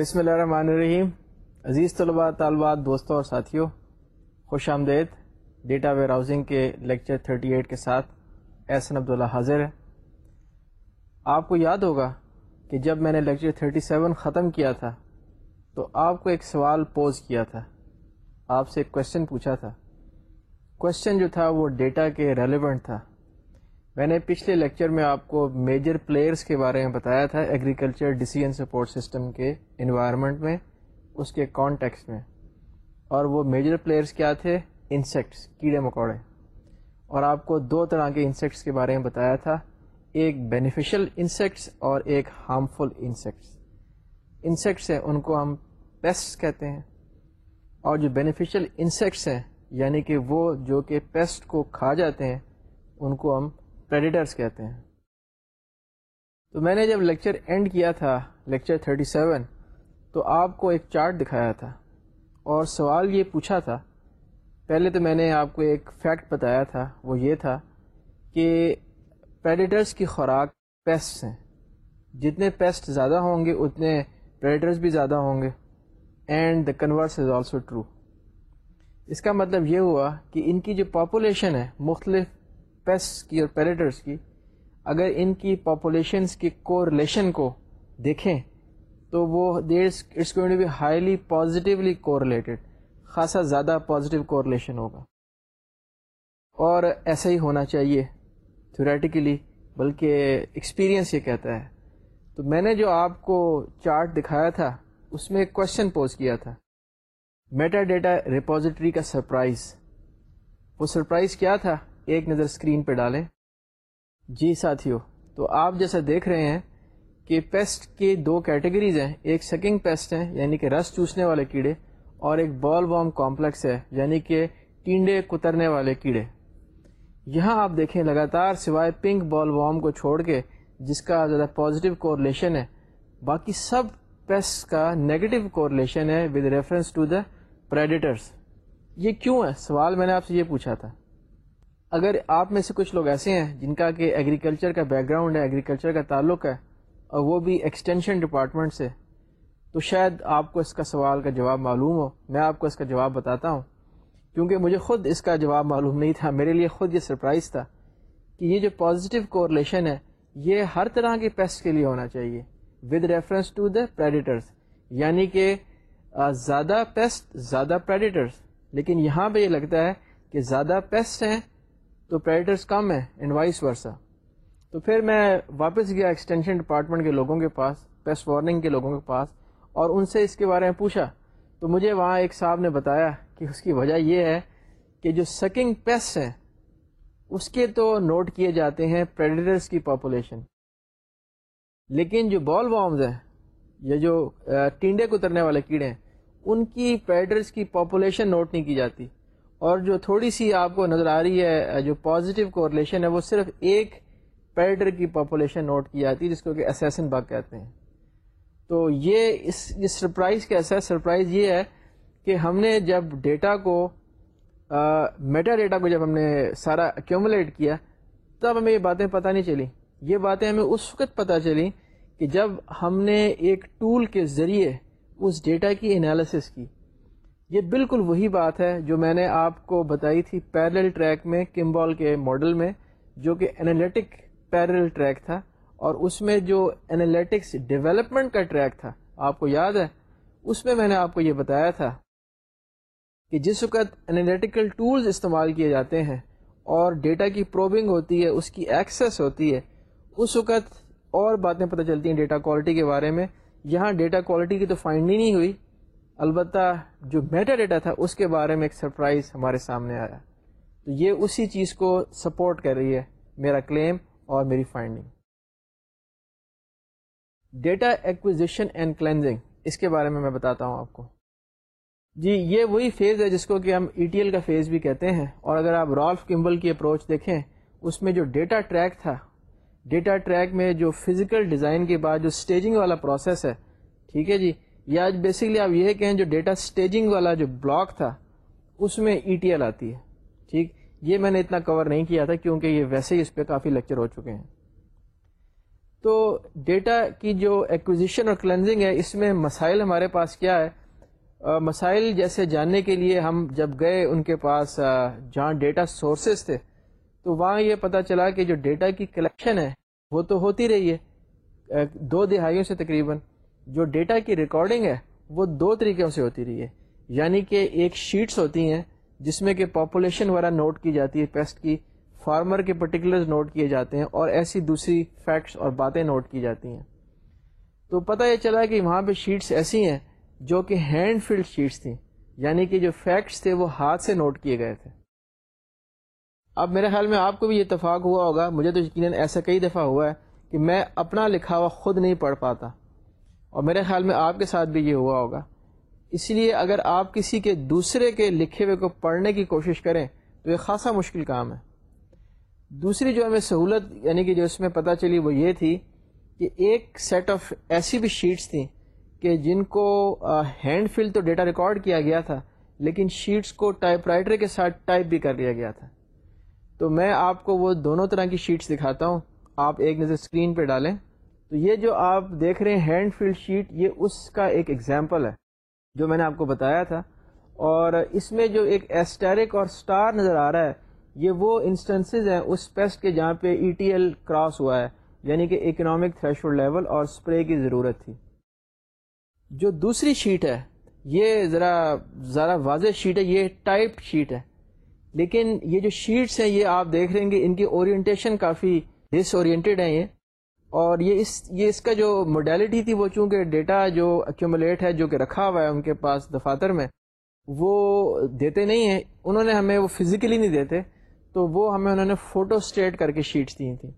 بسم اللہ الرحمن الرحیم. عزیز طلباء، طالبات، دوستوں اور ساتھیوں، خوش آمدید. ڈیٹا ویئر ہاؤسنگ کے لیکچر 38 کے ساتھ احسن عبداللہ حاضر ہے آپ کو یاد ہوگا کہ جب میں نے لیکچر 37 ختم کیا تھا، تو آپ کو ایک سوال پوز کیا تھا۔ آپ سے ایک کوشچن پوچھا تھا۔ کوشچن جو تھا وہ ڈیٹا کے ریلیونٹ تھا۔ میں نے پچھلے لیکچر میں آپ کو میجر پلیئرس کے بارے میں بتایا تھا ایگریکلچر ڈیسیجن سپورٹ سسٹم کے انوائرمنٹ میں، اس کے کانٹیکس میں۔ اور وہ میجر پلیئرس کیا تھے؟ انسیکٹس کیڑے مکوڑے۔ اور آپ کو دو طرح کے انسیکٹس کے بارے میں بتایا تھا۔ ایک بینیفیشل انسیکٹس اور ایک ہارمفل انسیکٹس انسیکٹس ہیں، ان کو ہم پیسٹ کہتے ہیں۔ اور جو بینیفیشل انسیکٹس ہیں یعنی کہ وہ جو کہ پیسٹ کو کھا جاتے ہیں، ان کو ہم پریڈیٹرس کہتے ہیں۔ تو میں نے جب لیکچر اینڈ کیا تھا لیکچر 37 تو آپ کو ایک چارٹ دکھایا تھا۔ اور سوال یہ پوچھا تھا، پہلے تو میں نے آپ کو ایک فیکٹ بتایا تھا، وہ یہ تھا کہ پریڈیٹرس کی خوراک پیسٹ ہیں۔ جتنے پیسٹ زیادہ ہوں گے، اتنے پریڈیٹرس بھی زیادہ ہوں گے۔ And the converse is also true اس کا مطلب یہ ہوا کہ ان کی جو پاپولیشن ہے، مختلف پیسٹ کی اور پیریٹرس کی، اگر ان کی پاپولیشنس کی کو ریلیشن کو دیکھیں، تو وہ there it's going to be highly positively correlated خاصا زیادہ پازیٹیو کو ریلیشن ہوگا. اور ایسا ہی ہونا چاہیے تھوریٹیکلی بلکہ ایکسپیرئنس یہ کہتا ہے. تو میں نے جو آپ کو چارٹ دکھایا تھا، اس میں ایک کوشچن پوز کیا تھا. میٹا ڈیٹا ریپوزیٹری کا سرپرائز وہ سرپرائز کیا تھا؟ ایک نظر اسکرین پہ ڈالیں۔ جی ساتھیو، تو آپ جیسا دیکھ رہے ہیں کہ پیسٹ کے دو کیٹیگریز ہیں، ایک سکنگ پیسٹ ہیں یعنی کہ رس چوسنے والے کیڑے، اور ایک بال وام کمپلیکس ہے یعنی کہ ٹینڈے کترنے والے کیڑے۔ یہاں آپ دیکھیں، لگاتار سوائے پنک بال وام کو چھوڑ کے، جس کا زیادہ پازیٹیو کورلیشن ہے، باقی سب پیسٹ کا نیگیٹو کورلیشن ہے with reference to the predictors یہ کیوں ہے؟ سوال میں نے آپ سے یہ پوچھا تھا۔ اگر آپ میں سے کچھ لوگ ایسے ہیں جن کا کہ ایگریکلچر کا بیک گراؤنڈ ہے ایگریکلچر کا تعلق ہے اور وہ بھی ایکسٹینشن ڈپارٹمنٹ سے، تو شاید آپ کو اس کا سوال کا جواب معلوم ہو۔ میں آپ کو اس کا جواب بتاتا ہوں۔ کیونکہ مجھے خود اس کا جواب معلوم نہیں تھا، میرے لیے خود یہ سرپرائز تھا کہ یہ جو پازیٹیو کورلیشن ہے، یہ ہر طرح کے پیسٹ کے لیے ہونا چاہیے۔ With reference to the predictors یعنی کہ زیادہ پیسٹ زیادہ پریڈیٹرس لیکن یہاں پہ یہ لگتا ہے کہ زیادہ پیسٹ ہیں تو پریڈرس کم ہے ان وائس ورسا تو پھر میں واپس گیا ایکسٹینشن ڈپارٹمنٹ کے لوگوں کے پاس پیسٹ وارننگ کے لوگوں کے پاس اور ان سے اس کے بارے میں پوچھا. تو مجھے وہاں ایک صاحب نے بتایا کہ اس کی وجہ یہ ہے کہ جو سکنگ پیسٹ ہیں، اس کے تو نوٹ کیے جاتے ہیں پریڈیٹرس کی پاپولیشن لیکن جو بال وارمز ہیں، یا جو ٹینڈے کترنے والے کیڑے ہیں، ان کی پریڈرس کی پاپولیشن نوٹ نہیں کی جاتی. اور جو تھوڑی سی آپ کو نظر آ رہی ہے، جو پازیٹیو کورلیشن ہے، وہ صرف ایک پیڈر کی پاپولیشن نوٹ کی جاتی ہے، جس کو کہ اسیسن باغ کہتے ہیں۔ تو یہ اس، یہ سرپرائز کیسا ہے؟ سرپرائز یہ ہے کہ ہم نے جب ڈیٹا کو میٹا ڈیٹا کو جب ہم نے سارا ایکومولیٹ کیا، تب ہمیں یہ باتیں پتہ نہیں چلی یہ باتیں ہمیں اس وقت پتہ چلی کہ جب ہم نے ایک ٹول کے ذریعے اس ڈیٹا کی انالیسس کی یہ بالکل وہی بات ہے جو میں نے آپ کو بتائی تھی پیرل ٹریک میں کمبال کے ماڈل میں، جو کہ انالیٹک پیرل ٹریک تھا، اور اس میں جو انالیٹکس ڈیولپمنٹ کا ٹریک تھا، آپ کو یاد ہے؟ اس میں میں نے آپ کو یہ بتایا تھا کہ جس وقت انالیٹیکل ٹولز استعمال کیے جاتے ہیں اور ڈیٹا کی پروبنگ ہوتی ہے، اس کی ایکسیس ہوتی ہے، اس وقت اور باتیں پتہ چلتی ہیں ڈیٹا کوالٹی کے بارے میں۔ یہاں ڈیٹا کوالٹی کی تو فائنڈ نہیں ہوئی۔ البتہ جو میٹا ڈیٹا تھا اس کے بارے میں ایک سرپرائز ہمارے سامنے آیا۔ تو یہ اسی چیز کو سپورٹ کر رہی ہے، میرا کلیم اور میری finding data acquisition and cleansing, اس کے بارے میں میں بتاتا ہوں آپ کو۔ جی یہ وہی فیز ہے جس کو کہ ہم ای ٹی ایل کا فیز بھی کہتے ہیں۔ اور اگر آپ رالف کمبل کی اپروچ دیکھیں، اس میں جو ڈیٹا ٹریک تھا، ڈیٹا ٹریک میں جو فزیکل ڈیزائن کے بعد جو اسٹیجنگ والا پروسیس ہے، ٹھیک ہے جی؟ یا بیسکلی آپ یہ کہیں جو ڈیٹا اسٹیجنگ والا جو بلاک تھا، اس میں ای ٹی ایل آتی ہے، ٹھیک؟ یہ میں نے اتنا کور نہیں کیا تھا کیونکہ یہ ویسے ہی اس پہ کافی لیکچر ہو چکے ہیں۔ تو ڈیٹا کی جو ایکوزیشن اور کلینزنگ ہے، اس میں مسائل ہمارے پاس کیا ہے؟ مسائل جیسے جاننے کے لیے ہم جب گئے، ان کے پاس جہاں ڈیٹا سورسز تھے، تو وہاں یہ پتہ چلا کہ جو ڈیٹا کی کلیکشن ہے، وہ تو ہوتی رہی ہے۔ دو دہائیوں سے تقریباً جو ڈیٹا کی ریکارڈنگ ہے، وہ دو طریقوں سے ہوتی رہی ہے۔ یعنی کہ ایک شیٹس ہوتی ہیں، جس میں کہ پاپولیشن وغیرہ نوٹ کی جاتی ہے پیسٹ کی فارمر کے پرٹیکولرز نوٹ کیے جاتے ہیں، اور ایسی دوسری فیکٹس اور باتیں نوٹ کی جاتی ہیں۔ تو پتہ یہ چلا کہ وہاں پہ شیٹس ایسی ہیں جو کہ ہینڈ فلڈ شیٹس تھیں۔ یعنی کہ جو فیکٹس تھے، وہ ہاتھ سے نوٹ کیے گئے تھے۔ اب میرے خیال میں آپ کو بھی یہ اتفاق ہوا ہوگا، مجھے تو یقیناً ایسا کئی دفعہ ہوا ہے کہ میں اپنا لکھا ہوا خود نہیں پڑھ پاتا۔ اور میرے خیال میں آپ کے ساتھ بھی یہ ہوا ہوگا۔ اس لیے اگر آپ کسی کے دوسرے کے لکھے ہوئے کو پڑھنے کی کوشش کریں، تو یہ خاصا مشکل کام ہے۔ دوسری جو ہمیں سہولت یعنی کہ جو اس میں پتہ چلی وہ یہ تھی کہ ایک سیٹ آف ایسی بھی شیٹس تھیں کہ جن کو ہینڈ فل تو ڈیٹا ریکارڈ کیا گیا تھا، لیکن شیٹس کو ٹائپ رائٹر کے ساتھ ٹائپ بھی کر لیا گیا تھا۔ تو میں آپ کو وہ دونوں طرح کی شیٹس دکھاتا ہوں۔ آپ ایک نظر اسکرین پہ ڈالیں۔ تو یہ جو آپ دیکھ رہے ہیں ہینڈ فلڈ شیٹ یہ اس کا ایک ایگزامپل ہے، جو میں نے آپ کو بتایا تھا۔ اور اس میں جو ایک ایسٹیرک اور سٹار نظر آ رہا ہے، یہ وہ انسٹنسز ہیں اس پیسٹ کے جہاں پہ ای ٹی ایل کراس ہوا ہے یعنی کہ اکنامک تھریشول لیول اور اسپرے کی ضرورت تھی۔ جو دوسری شیٹ ہے، یہ ذرا ذرا واضح شیٹ ہے، یہ ٹائپ شیٹ ہے۔ لیکن یہ جو شیٹس ہیں، یہ آپ دیکھ رہے ہیں ان کی اورینٹیشن کافی ڈس اورینٹیڈ ہیں یہ۔ اور یہ اس یہ اس کا جو موڈیلٹی تھی وہ چونکہ ڈیٹا جو ایکومولیٹ ہے جو کہ رکھا ہوا ہے ان کے پاس دفاتر میں، وہ دیتے نہیں ہیں۔ انہوں نے ہمیں وہ فزیکلی نہیں دیتے، تو وہ ہمیں انہوں نے فوٹو اسٹیٹ کر کے شیٹس دی تھیں۔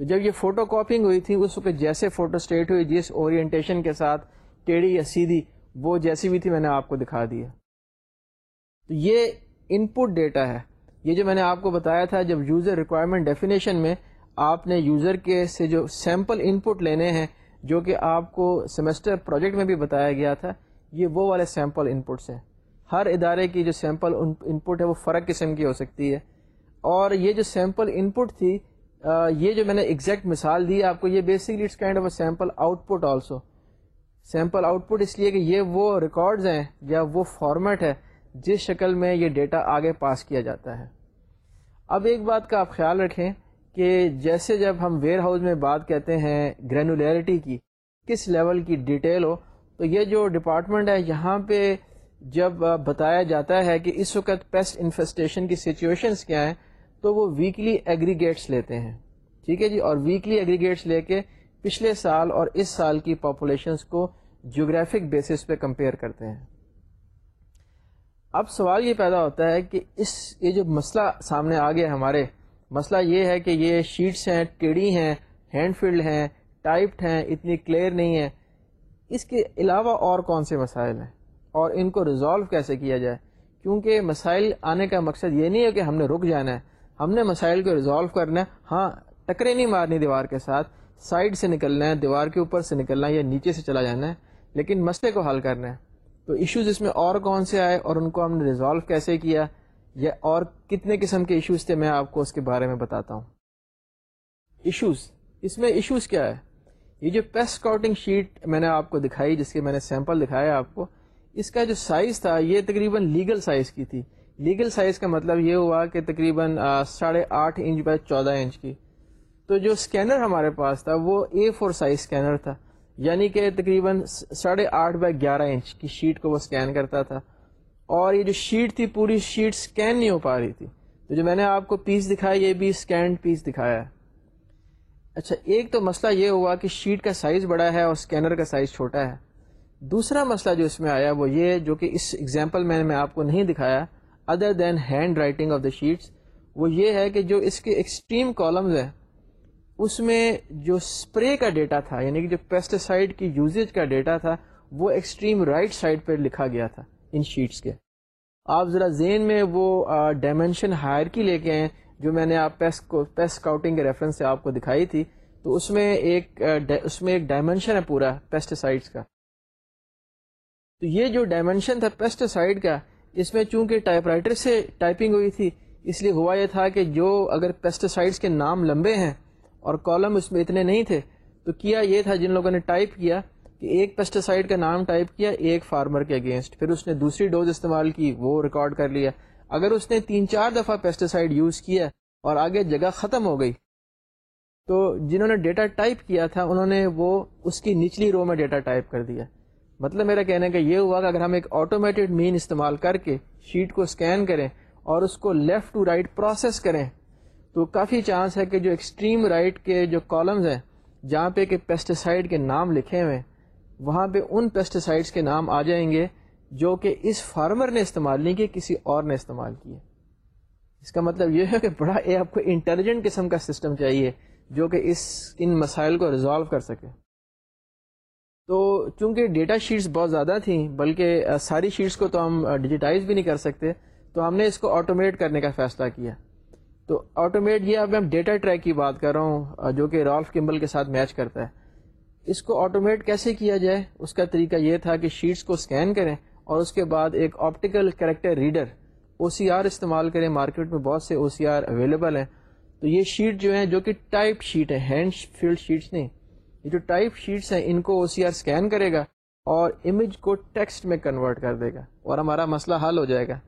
تو جب یہ فوٹو کاپنگ ہوئی تھی، اس وقت جیسے فوٹو اسٹیٹ ہوئی، جس اورینٹیشن کے ساتھ ٹیڑھی یا سیدھی، وہ جیسی بھی تھی، میں نے آپ کو دکھا دیا تو یہ ان پٹ ڈیٹا ہے۔ یہ جو میں نے آپ کو بتایا تھا، جب یوزر ریکوائرمنٹ ڈیفینیشن میں آپ نے یوزر کے سے جو سیمپل ان پٹ لینے ہیں، جو کہ آپ کو سیمسٹر پروجیکٹ میں بھی بتایا گیا تھا، یہ وہ والے سیمپل ان پٹس ہیں۔ ہر ادارے کی جو سیمپل ان پٹ ہے، وہ فرق قسم کی ہو سکتی ہے۔ اور یہ جو سیمپل ان پٹ تھی یہ جو میں نے ایگزیکٹ مثال دی آپ کو، یہ basically it's kind of a sample output also sample output اس لیے کہ یہ وہ ریکارڈز ہیں یا وہ فارمیٹ ہے جس شکل میں یہ ڈیٹا آگے پاس کیا جاتا ہے۔ اب ایک بات کا آپ خیال رکھیں کہ جیسے جب ہم ویئر ہاؤس میں بات کہتے ہیں گرینولیرٹی کی، کس لیول کی ڈیٹیل ہو، تو یہ جو ڈپارٹمنٹ ہے یہاں پہ جب بتایا جاتا ہے کہ اس وقت پیسٹ انفیسٹیشن کی سچویشنس کیا ہیں، تو وہ ویکلی ایگریگیٹس لیتے ہیں۔ ٹھیک ہے جی؟ اور ویکلی ایگریگیٹس لے کے پچھلے سال اور اس سال کی پاپولیشنس کو جیوگرافک بیسس پہ کمپیئر کرتے ہیں۔ اب سوال یہ پیدا ہوتا ہے کہ اس، یہ جو مسئلہ سامنے آ گیا ہمارے مسئلہ یہ ہے کہ یہ شیٹس ہیں، ٹیڑھی ہیں، ہینڈ فیلڈ ہیں، ٹائپڈ ہیں، اتنی کلیئر نہیں ہے اس کے علاوہ اور کون سے مسائل ہیں؟ اور ان کو ریزالو کیسے کیا جائے؟ کیونکہ مسائل آنے کا مقصد یہ نہیں ہے کہ ہم نے رک جانا ہے۔ ہم نے مسائل کو ریزالو کرنا ہے۔ ہاں ٹکرے نہیں مارنی دیوار کے ساتھ۔ سائڈ سے نکلنا ہے، دیوار کے اوپر سے نکلنا ہے یا نیچے سے چلا جانا ہے۔ لیکن مسئلے کو حل کرنا ہے۔ تو ایشوز اس میں اور کون سے آئے اور ان کو ہم نے ریزالو کیسے کیا؟ یا اور کتنے قسم کے ایشوز تھے میں آپ کو اس کے بارے میں بتاتا ہوں۔ ایشوز اس میں ایشوز کیا ہے؟ یہ جو پیسٹ کاؤٹنگ شیٹ میں نے آپ کو دکھائی، جس کے میں نے سیمپل دکھایا آپ کو، اس کا جو سائز تھا، یہ تقریباً لیگل سائز کی تھی۔ لیگل سائز کا مطلب یہ ہوا کہ تقریباً ساڑھے آٹھ انچ بائی چودہ انچ کی۔ تو جو اسکینر ہمارے پاس تھا، وہ اے فور سائز اسکینر تھا۔ یعنی کہ تقریباً ساڑھے آٹھ بائی گیارہ انچ کی شیٹ کو وہ اسکین کرتا تھا۔ اور یہ جو شیٹ تھی، پوری شیٹ اسکین نہیں ہو پا رہی تھی۔ تو جو میں نے آپ کو پیس دکھایا یہ بھی اسکینڈ پیس دکھایا۔ ہے اچھا ایک تو مسئلہ یہ ہوا کہ شیٹ کا سائز بڑا ہے اور اسکینر کا سائز چھوٹا ہے۔ دوسرا مسئلہ جو اس میں آیا وہ یہ جو کہ اس ایگزامپل میں نے آپ کو نہیں دکھایا other than handwriting of the sheets وہ یہ ہے کہ جو اس کے ایکسٹریم کالمز ہیں، اس میں جو اسپرے کا ڈیٹا تھا یعنی کہ جو پیسٹیسائڈ کی یوزیج کا ڈیٹا تھا، وہ ایکسٹریم رائٹ سائڈ پہ لکھا گیا تھا۔ ان شیٹس کے۔ آپ ذرا زین میں وہ ڈائمینشن ہائر کی لے کے آئیں، جو میں نے آپ پیس کو پیس کاؤٹنگ کے ریفرنس سے آپ کو دکھائی تھی، تو اس میں ایک اس میں ایک ڈائمینشن ہے پورا پیسٹیسائڈس کا۔ تو یہ جو ڈائمینشن تھا پیسٹیسائڈ کا، اس میں چونکہ ٹائپ رائٹر سے ٹائپنگ ہوئی تھی، اس لیے ہوا یہ تھا کہ جو اگر پیسٹیسائڈس کے نام لمبے ہیں اور کالم اس میں اتنے نہیں تھے، تو کیا یہ تھا جن لوگوں نے ٹائپ کیا کہ ایک پیسٹیسائڈ کا نام ٹائپ کیا، ایک فارمر کے اگینسٹ پھر اس نے دوسری ڈوز استعمال کی، وہ ریکارڈ کر لیا۔ اگر اس نے تین چار دفعہ پیسٹیسائڈ یوز کیا اور آگے جگہ ختم ہو گئی، تو جنہوں نے ڈیٹا ٹائپ کیا تھا، انہوں نے وہ اس کی نچلی رو میں ڈیٹا ٹائپ کر دیا۔ مطلب میرا کہنے کا یہ ہوا کہ اگر ہم ایک آٹومیٹڈ مین استعمال کر کے شیٹ کو اسکین کریں اور اس کو لیفٹ ٹو رائٹ پروسیس کریں، تو کافی چانس ہے کہ جو ایکسٹریم رائٹ کے جو کالمز ہیں، جہاں پہ کہ پیسٹیسائڈ کے نام لکھے ہوئے وہاں پہ ان پیسٹیسائڈس کے نام آ جائیں گے جو کہ اس فارمر نے استعمال نہیں کیے، کسی اور نے استعمال کیے۔ اس کا مطلب یہ ہے کہ بڑا یہ آپ کو انٹیلیجنٹ قسم کا سسٹم چاہیے جو کہ اس، ان مسائل کو ریزالو کر سکے۔ تو چونکہ ڈیٹا شیٹس بہت زیادہ تھیں، بلکہ ساری شیٹس کو تو ہم ڈیجیٹائز بھی نہیں کر سکتے، تو ہم نے اس کو آٹومیٹ کرنے کا فیصلہ کیا۔ تو آٹومیٹ یہ اب میں ڈیٹا ٹریک کی بات کر رہا ہوں جو کہ رالف کمبل کے ساتھ میچ کرتا ہے۔ اس کو آٹومیٹ کیسے کیا جائے؟ اس کا طریقہ یہ تھا کہ شیٹس کو اسکین کریں اور اس کے بعد ایک optical character reader O C R استعمال کریں۔ مارکیٹ میں بہت سے او سی آر اویلیبل ہیں۔ تو یہ شیٹ جو ہیں جو کہ ٹائپ شیٹ ہے ہینڈ فیلڈ شیٹس نہیں۔ یہ جو ٹائپ شیٹس ہیں، ان کو او سی آر اسکین کرے گا اور امیج کو ٹیکسٹ میں کنورٹ کر دے گا اور ہمارا مسئلہ حل ہو جائے گا۔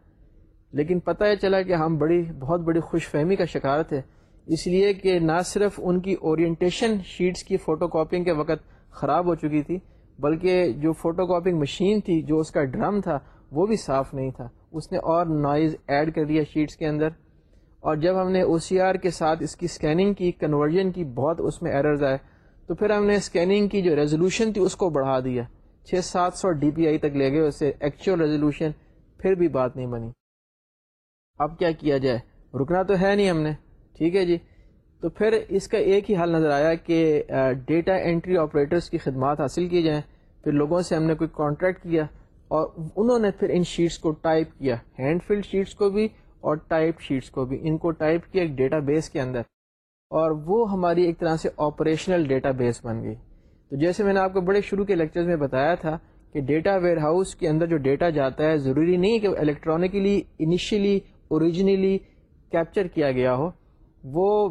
لیکن پتہ یہ چلا کہ ہم بڑی، بہت بڑی خوش فہمی کا شکار تھے۔ اس لیے کہ نہ صرف ان کی اورینٹیشن شیٹس کی فوٹو کاپنگ کے وقت خراب ہو چکی تھی، بلکہ جو فوٹو کاپنگ مشین تھی، جو اس کا ڈرم تھا، وہ بھی صاف نہیں تھا۔ اس نے اور نائز ایڈ کر دیا شیٹس کے اندر۔ اور جب ہم نے او سی آر کے ساتھ اس کی اسکیننگ کی کنورژن کی، بہت اس میں ایررز آئے، تو پھر ہم نے اسکیننگ کی جو ریزولوشن تھی، اس کو بڑھا دیا۔ چھ سات سو ڈی پی آئی تک لے گئے، اسے ایکچوئل ریزولوشن پھر بھی بات نہیں بنی۔ اب کیا کیا جائے؟ رکنا تو ہے نہیں ہم نے۔ ٹھیک ہے جی؟ تو پھر اس کا ایک ہی حال نظر آیا کہ ڈیٹا انٹری آپریٹرس کی خدمات حاصل کی جائیں، پھر لوگوں سے ہم نے کوئی کانٹریکٹ کیا اور انہوں نے پھر ان شیٹس کو ٹائپ کیا ہینڈ فلڈ شیٹس کو بھی اور ٹائپ شیٹس کو بھی۔ ان کو ٹائپ کیا ایک ڈیٹا بیس کے اندر اور وہ ہماری ایک طرح سے آپریشنل ڈیٹا بیس بن گئی۔ تو جیسے میں نے آپ کو بڑے شروع کے لیکچرز میں بتایا تھا کہ ڈیٹا ویئر ہاؤس کے اندر جو ڈیٹا جاتا ہے، ضروری نہیں کہ الیکٹرانکلی انیشلی اوریجنلی کیپچر کیا گیا ہو۔ وہ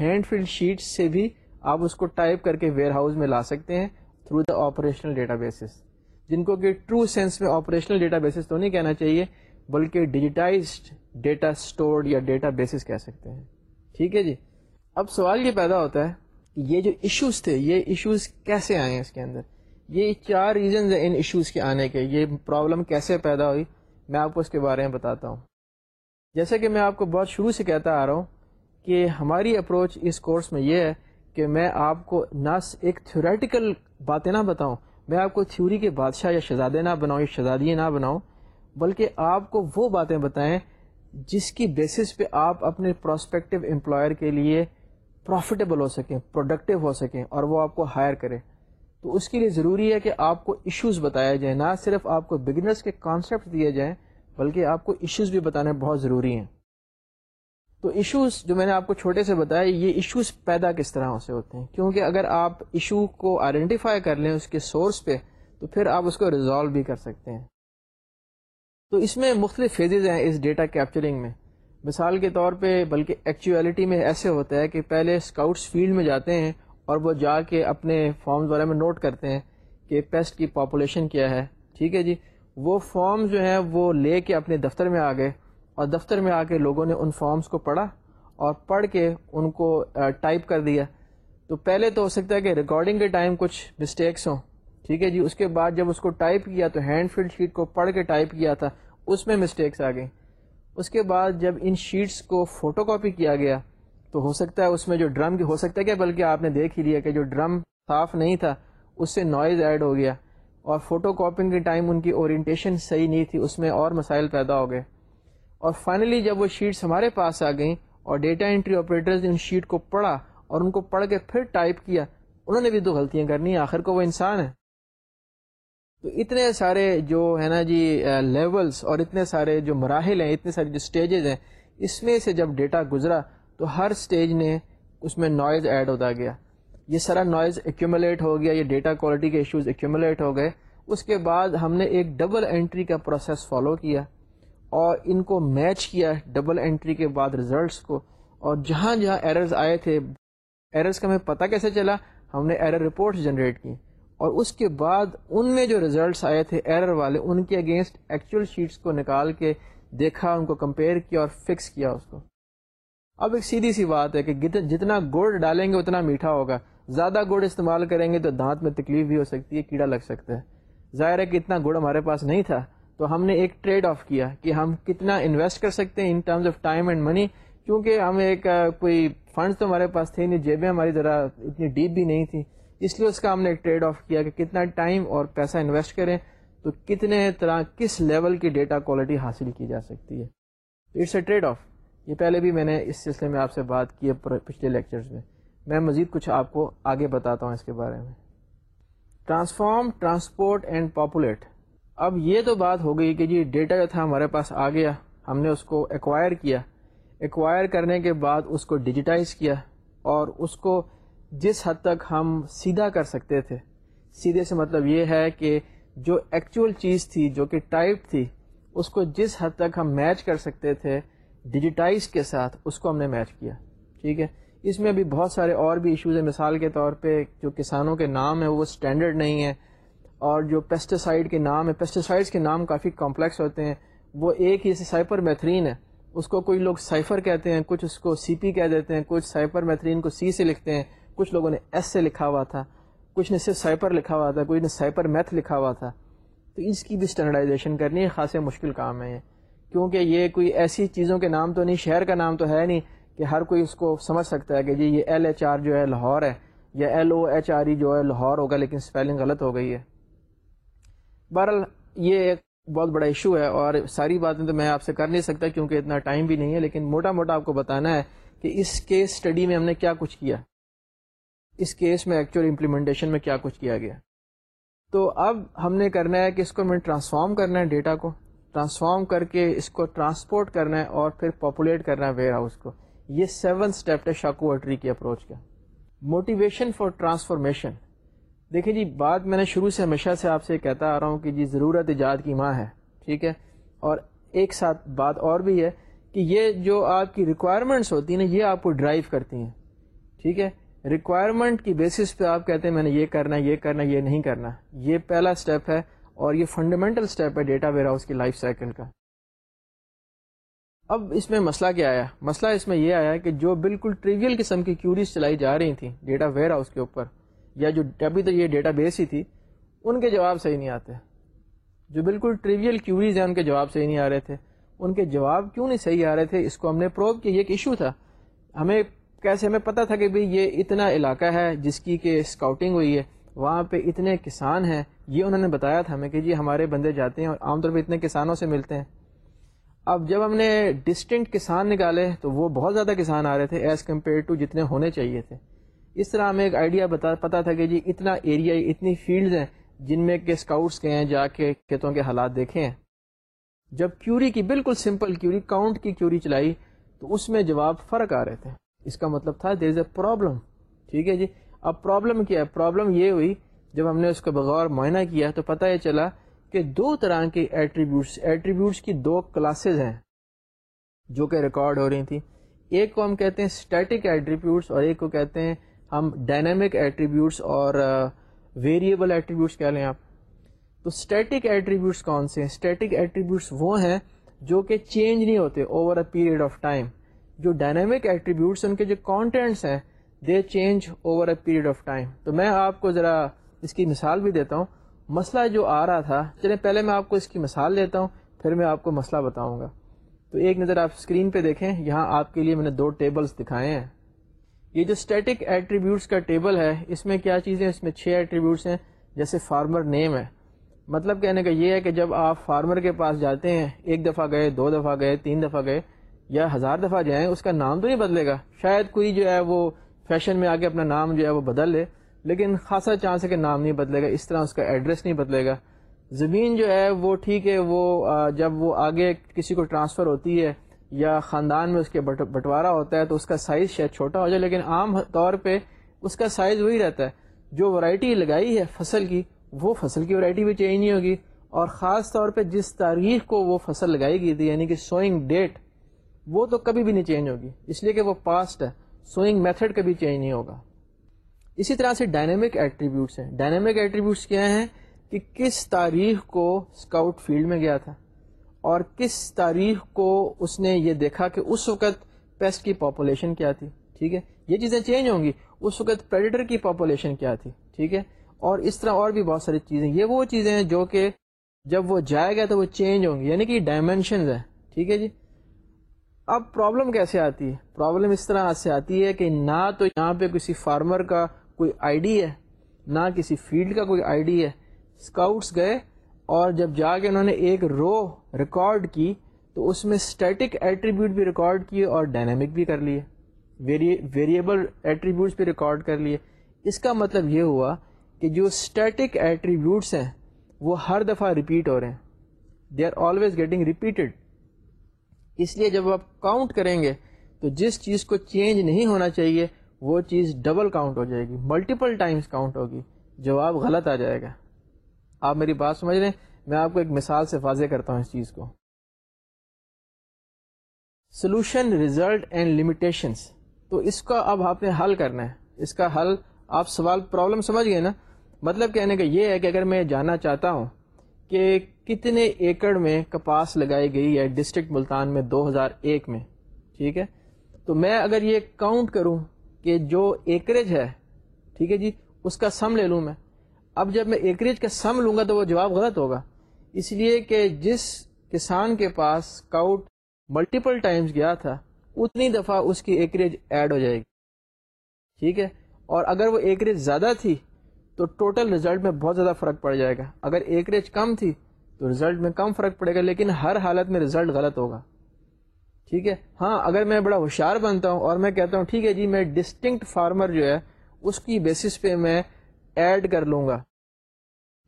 ہینڈ فلڈ شیٹ سے بھی آپ اس کو ٹائپ کر کے ویئر ہاؤس میں لا سکتے ہیں through the operational data bases جن کو کہ ٹرو سینس میں آپریشنل ڈیٹا بیسز تو نہیں کہنا چاہیے، بلکہ ڈیجیٹائزڈ ڈیٹا اسٹورڈ یا ڈیٹا بیسز کہہ سکتے ہیں۔ ٹھیک ہے جی؟ اب سوال یہ پیدا ہوتا ہے کہ یہ جو ایشوز تھے، یہ ایشوز کیسے آئے ہیں اس کے اندر؟ یہ چار ریزنز ہیں ان ایشوز کے آنے کے۔ یہ پرابلم کیسے پیدا ہوئی؟ میں آپ کو اس کے بارے میں بتاتا ہوں۔ جیسا کہ میں آپ کو بہت شروع سے کہتا آ رہا ہوں کہ ہماری اپروچ اس کورس میں یہ ہے کہ میں آپ کو نہ ایک تھیوریٹیکل باتیں نہ بتاؤں، میں آپ کو تھیوری کے بادشاہ یا شہزادے نہ بناؤں یا شہزادی نہ بناؤں، بلکہ آپ کو وہ باتیں بتائیں جس کی بیسس پہ آپ اپنے پراسپیکٹو امپلائر کے لیے پروفیٹیبل ہو سکیں پروڈکٹیو ہو سکیں اور وہ آپ کو ہائر کرے تو اس کے لیے ضروری ہے کہ آپ کو ایشوز بتایا جائیں، نہ صرف آپ کو بگنرس کے کانسیپٹ دیے جائیں، بلکہ آپ کو ایشوز بھی بتانے بہت ضروری ہیں۔ تو ایشوز جو میں نے آپ کو چھوٹے سے بتایا، یہ ایشوز پیدا کس طرح سے ہوتے ہیں؟ کیونکہ اگر آپ ایشو کو آئیڈینٹیفائی کر لیں اس کے سورس پہ، تو پھر آپ اس کو ریزالو بھی کر سکتے ہیں۔ تو اس میں مختلف فیزز ہیں اس ڈیٹا کیپچرنگ میں۔ مثال کے طور پہ، بلکہ ایکچویلٹی میں ایسے ہوتا ہے کہ پہلے اسکاؤٹس فیلڈ میں جاتے ہیں اور وہ جا کے اپنے فارمز والے میں نوٹ کرتے ہیں کہ پیسٹ کی پاپولیشن کیا ہے۔ ٹھیک ہے جی؟ وہ فارم جو ہیں، وہ لے کے اپنے دفتر میں آ گئے۔ اور دفتر میں آ کے لوگوں نے ان فارمز کو پڑھا اور پڑھ کے ان کو ٹائپ کر دیا۔ تو پہلے تو ہو سکتا ہے کہ ریکارڈنگ کے ٹائم کچھ مسٹیکس ہوں۔ ٹھیک ہے جی اس کے بعد جب اس کو ٹائپ کیا تو ہینڈ فلڈ شیٹ کو پڑھ کے ٹائپ کیا تھا، اس میں مسٹیکس آ گئیں۔ اس کے بعد جب ان شیٹس کو فوٹو کاپی کیا گیا تو ہو سکتا ہے اس میں جو ڈرم کی، ہو سکتا ہے کہ بلکہ آپ نے دیکھ ہی لیا کہ جو ڈرم صاف نہیں تھا، اس سے نوائز ایڈ ہو گیا۔ اور فوٹو کاپنگ کے ٹائم ان کی اورینٹیشن صحیح نہیں تھی، اس میں اور مسائل پیدا ہو گئے۔ اور فائنلی جب وہ شیٹس ہمارے پاس آ گئیں اور ڈیٹا انٹری آپریٹرز نے ان شیٹ کو پڑھا اور ان کو پڑھ کے پھر ٹائپ کیا، انہوں نے بھی تو غلطیاں کرنی، آخر کو وہ انسان ہے تو اتنے سارے جو ہے نا جی لیولس اور اتنے سارے جو مراحل ہیں، اتنے سارے جو اسٹیجز ہیں، اس میں سے جب ڈیٹا گزرا تو ہر اسٹیج نے اس میں نوائز ایڈ ہوتا گیا۔ یہ سارا نوائز ایکومولیٹ ہو گیا، یہ ڈیٹا کوالٹی کے ایشوز ایکومولیٹ ہو گئے۔ اس کے بعد ہم نے ایک ڈبل انٹری کا پروسیس فالو کیا۔ اور ان کو میچ کیا ڈبل انٹری کے بعد ریزلٹس کو۔ اور جہاں جہاں ایررز آئے تھے ایررز کا ہمیں پتہ کیسے چلا؟ ہم نے ایرر رپورٹس جنریٹ کی۔ اور اس کے بعد ان میں جو ریزلٹس آئے تھے ایرر والے، ان کے اگینسٹ ایکچوئل شیٹس کو نکال کے دیکھا، ان کو کمپیئر کیا اور فکس کیا اس کو۔ اب ایک سیدھی سی بات ہے کہ جتنا گڑ ڈالیں گے، اتنا میٹھا ہوگا۔ زیادہ گڑ استعمال کریں گے تو دانت میں تکلیف بھی ہو سکتی ہے، کیڑا لگ سکتا ہے۔ ظاہر ہے کہ اتنا گڑ ہمارے پاس نہیں تھا۔ تو ہم نے ایک ٹریڈ آف کیا کہ ہم کتنا انویسٹ کر سکتے ہیں in terms of time and money کیونکہ ہم ایک کوئی فنڈس تو ہمارے پاس تھے نہیں، جیبیں ہماری ذرا اتنی ڈیپ بھی نہیں تھی اس لیے اس کا ہم نے ایک ٹریڈ آف کیا کہ کتنا ٹائم اور پیسہ انویسٹ کریں تو کتنے طرح کس لیول کی ڈیٹا کوالٹی حاصل کی جا سکتی ہے۔ تو اٹس اے ٹریڈ آف یہ پہلے بھی میں نے اس سلسلے میں آپ سے بات کی ہے پچھلے لیکچرز میں۔ میں مزید کچھ آپ کو آگے بتاتا ہوں اس کے بارے میں۔ ٹرانسفارم ٹرانسپورٹ اینڈ پاپولیٹ اب یہ تو بات ہو گئی کہ جی ڈیٹا جو تھا ہمارے پاس آ گیا، ہم نے اس کو ایکوائر کیا۔ ایکوائر کرنے کے بعد اس کو ڈیجیٹائز کیا اور اس کو جس حد تک ہم سیدھا کر سکتے تھے۔ سیدھے سے مطلب یہ ہے کہ جو ایکچوئل چیز تھی، جو کہ ٹائپ تھی، اس کو جس حد تک ہم میچ کر سکتے تھے ڈیجیٹائز کے ساتھ، اس کو ہم نے میچ کیا۔ ٹھیک ہے؟ اس میں بھی بہت سارے اور بھی ایشوز ہیں۔ مثال کے طور پہ جو کسانوں کے نام ہیں، وہ اسٹینڈرڈ نہیں ہیں۔ اور جو پیسٹیسائڈ کے نام ہیں پیسٹیسائڈس کے نام کافی کمپلیکس ہوتے ہیں۔ وہ ایک ہی سائپر میتھرین ہے۔ اس کو کوئی لوگ سائفر کہتے ہیں، کچھ اس کو سی پی کہہ دیتے ہیں، کچھ سائپر میتھرین کو سی سے لکھتے ہیں۔ کچھ لوگوں نے ایس سے لکھا ہوا تھا۔ کچھ نے صرف سائپر لکھا ہوا تھا، کچھ نے سائپر میتھ لکھا ہوا تھا۔ تو اس کی بھی اسٹینڈرڈائزیشن کرنی ہے خاصے مشکل کام ہے۔ یہ کیونکہ یہ کوئی ایسی چیزوں کے نام تو نہیں، شہر کا نام تو ہے نہیں کہ ہر کوئی اس کو سمجھ سکتا ہے کہ جی یہ ایل ایچ آر جو ہے، لاہور ہے یا L O H R E جو ہے، لاہور ہوگا لیکن اسپیلنگ غلط ہو گئی ہے۔ بہرحال یہ ایک بہت بڑا ایشو ہے اور ساری باتیں تو میں آپ سے کر نہیں سکتا کیونکہ اتنا ٹائم بھی نہیں ہے، لیکن موٹا موٹا آپ کو بتانا ہے کہ اس کیس اسٹڈی میں ہم نے کیا کچھ کیا؟ اس کیس میں ایکچوئل امپلیمنٹیشن میں کیا کچھ کیا گیا؟ تو اب ہم نے کرنا ہے کہ اس کو میں ٹرانسفارم کرنا ہے ڈیٹا کو ٹرانسفارم کر کے اس کو ٹرانسپورٹ کرنا ہے اور پھر پاپولیٹ کرنا ہے ویئر ہاؤس کو۔ یہ سیون اسٹیپ ہے شاکو اٹری کی اپروچ کا۔ موٹیویشن فار ٹرانسفارمیشن دیکھیں جی بات میں نے شروع سے ہمیشہ سے آپ سے کہتا آ رہا ہوں کہ جی ضرورت ایجاد کی ماں ہے، ٹھیک ہے؟ اور ایک ساتھ بات اور بھی ہے کہ یہ جو آپ کی ریکوائرمنٹس ہوتی ہیں نا، یہ آپ کو ڈرائیو کرتی ہیں، ٹھیک ہے؟ ریکوائرمنٹ کی بیسس پہ آپ کہتے ہیں، میں نے یہ کرنا یہ کرنا، یہ نہیں کرنا، یہ پہلا اسٹیپ ہے اور یہ فنڈامنٹل اسٹیپ ہے ڈیٹا ویئر ہاؤس کی لائف سائیکل کا۔ اب اس میں مسئلہ کیا آیا؟ مسئلہ اس میں یہ آیا کہ جو بالکل ٹریویل قسم کی کیوریز چلائی جا رہی تھیں ڈیٹا ویئر ہاؤس کے اوپر یا جو ابھی تو یہ ڈیٹا بیس ہی تھی، ان کے جواب صحیح نہیں آتے۔ جو بالکل ٹریویل کیوریز ہیں، ان کے جواب صحیح نہیں آ رہے تھے۔ ان کے جواب کیوں نہیں صحیح آ رہے تھے؟ اس کو ہم نے پروو کیا یہ ایک ایشو تھا۔ ہمیں کیسے ہمیں پتہ تھا کہ بھئی یہ اتنا علاقہ ہے جس کی کہ اسکاؤٹنگ ہوئی ہے، وہاں پہ اتنے کسان ہیں۔ یہ انہوں نے بتایا تھا ہمیں کہ جی ہمارے بندے جاتے ہیں اور عام طور پہ اتنے کسانوں سے ملتے ہیں۔ اب جب ہم نے ڈسٹنٹ کسان نکالے تو وہ بہت زیادہ کسان آ رہے تھے ایز کمپیئر ٹو جتنے ہونے چاہیے تھے۔ اس طرح ہمیں ایک آئیڈیا بتا پتا تھا کہ جی اتنا ایریا اتنی فیلڈز ہیں جن میں کہ اسکاؤٹس گئے ہیں، جا کے کھیتوں کے حالات دیکھے ہیں جب کیوری کی بالکل سمپل کیوری کاؤنٹ کی کیوری چلائی، تو اس میں جواب فرق آ رہے تھے۔ اس کا مطلب تھا دیر از اے پرابلم ٹھیک ہے جی؟ اب پرابلم کیا ہے؟ پرابلم یہ ہوئی، جب ہم نے اس کو بغور معائنہ کیا، تو پتہ یہ چلا کہ دو طرح کے ایٹریبیوٹس ایٹریبیوٹس کی دو کلاسز ہیں جو کہ ریکارڈ ہو رہی تھیں۔ ایک کو ہم کہتے ہیں اسٹیٹک ایٹریبیوٹس اور ایک کو کہتے ہیں ہم ڈائنامک ایٹریبیوٹس اور ویریبل ایٹریبیوٹس کہہ لیں آپ۔ تو اسٹیٹک ایٹریبیوٹس کون سے ہیں؟ اسٹیٹک ایٹریبیوٹس وہ ہیں جو کہ چینج نہیں ہوتے over a period of time جو ڈائنامک ایٹریبیوٹس ان کے جو کانٹینٹس ہیں they change over a period of time تو میں آپ کو ذرا اس کی مثال بھی دیتا ہوں۔ مسئلہ جو آ رہا تھا چلے پہلے میں آپ کو اس کی مثال دیتا ہوں، پھر میں آپ کو مسئلہ بتاؤں گا۔ تو ایک نظر آپ اسکرین پہ دیکھیں، یہاں آپ کے لیے میں نے دو ٹیبلز دکھائے ہیں۔ یہ جو اسٹیٹک ایٹریبیوٹس کا ٹیبل ہے، اس میں کیا چیزیں؟ اس میں چھ ایٹریبیوٹس ہیں، جیسے فارمر نیم ہے۔ مطلب کہنے کا یہ ہے کہ جب آپ فارمر کے پاس جاتے ہیں، ایک دفعہ گئے، دو دفعہ گئے، تین دفعہ گئے یا ہزار دفعہ جائیں، اس کا نام تو نہیں بدلے گا۔ شاید کوئی جو ہے وہ فیشن میں آگے اپنا نام جو ہے وہ بدل لے، لیکن خاصا چانس ہے کہ نام نہیں بدلے گا۔ اس طرح اس کا ایڈریس نہیں بدلے گا۔ زمین جو ہے وہ ٹھیک ہے، وہ جب وہ آگے کسی کو ٹرانسفر ہوتی ہے یا خاندان میں اس کے بٹوارا ہوتا ہے تو اس کا سائز شاید چھوٹا ہو جائے، لیکن عام طور پہ اس کا سائز وہی رہتا ہے۔ جو ورائٹی لگائی ہے فصل کی، وہ فصل کی ورائٹی بھی چینج نہیں ہوگی۔ اور خاص طور پہ جس تاریخ کو وہ فصل لگائی گئی تھی یعنی کہ سوئنگ ڈیٹ وہ تو کبھی بھی نہیں چینج ہوگی۔ اس لیے کہ وہ پاسٹ ہے۔ سوئنگ میتھڈ کبھی چینج نہیں ہوگا۔ اسی طرح سے ڈائنامک ایٹریبیوٹس ہیں۔ ڈائنامک ایٹریبیوٹس کیا ہیں؟ کہ کس تاریخ کو اسکاؤٹ فیلڈ میں گیا تھا۔ اور کس تاریخ کو اس نے یہ دیکھا کہ اس وقت پیسٹ کی پاپولیشن کیا تھی، ٹھیک ہے؟ یہ چیزیں چینج ہوں گی، اس وقت پریڈیٹر کی پاپولیشن کیا تھی، ٹھیک ہے؟ اور اس طرح اور بھی بہت ساری چیزیں، یہ وہ چیزیں ہیں جو کہ جب وہ جائے گا تو وہ چینج ہوں گی یعنی کہ ڈائمینشنز ہیں، ٹھیک ہے جی؟ اب پرابلم کیسے آتی ہے؟ پرابلم اس طرح سے آتی ہے کہ نہ تو یہاں پہ کسی فارمر کا کوئی آئی ڈی ہے، نہ کسی فیلڈ کا کوئی آئی ڈی ہے۔ اسکاؤٹس گئے اور جب جا کے انہوں نے ایک رو ریکارڈ کی تو اس میں اسٹیٹک ایٹریبیوٹ بھی ریکارڈ کیے اور ڈائنامک بھی کر لیے۔ ویریبل ایٹریبیوٹس بھی ریکارڈ کر لیے۔ اس کا مطلب یہ ہوا کہ جو اسٹیٹک ایٹریبیوٹس ہیں، وہ ہر دفعہ ریپیٹ ہو رہے ہیں۔ They are always getting repeated اس لیے جب آپ کاؤنٹ کریں گے، تو جس چیز کو چینج نہیں ہونا چاہیے، وہ چیز ڈبل کاؤنٹ ہو جائے گی۔ ملٹیپل ٹائمس کاؤنٹ ہوگی۔ جواب غلط آ جائے گا۔ آپ میری بات سمجھ رہے ہیں؟ میں آپ کو ایک مثال سے واضح کرتا ہوں اس چیز کو۔ سولوشن ریزلٹ اینڈ لمیٹیشنس تو اس کا اب آپ نے حل کرنا ہے۔ اس کا حل آپ سوال پرابلم سمجھ گئے نا؟ مطلب کہنے کا یہ ہے کہ اگر میں جاننا چاہتا ہوں کہ کتنے ایکڑ میں کپاس لگائی گئی ہے ڈسٹرکٹ ملتان میں دو ہزار ایک میں، ٹھیک ہے؟ تو میں اگر یہ کاؤنٹ کروں کہ جو ایکریج ہے، ٹھیک ہے جی اس کا سم لے لوں میں۔ اب جب میں ایکریج کا سم لوں گا تو وہ جواب غلط ہوگا۔ اس لیے کہ جس کسان کے پاس کاؤٹ ملٹیپل ٹائمز گیا تھا، اتنی دفعہ اس کی ایکریج ایڈ ہو جائے گی۔ ٹھیک ہے؟ اور اگر وہ ایکریج زیادہ تھی، تو ٹوٹل رزلٹ میں بہت زیادہ فرق پڑ جائے گا۔ اگر ایکریج کم تھی، تو رزلٹ میں کم فرق پڑے گا، لیکن ہر حالت میں رزلٹ غلط ہوگا۔ ٹھیک ہے؟ ہاں اگر میں بڑا ہوشیار بنتا ہوں اور میں کہتا ہوں، ٹھیک ہے جی میں ڈسٹنکٹ فارمر جو ہے، اس کی بیسس پہ میں ایڈ کر لوں گا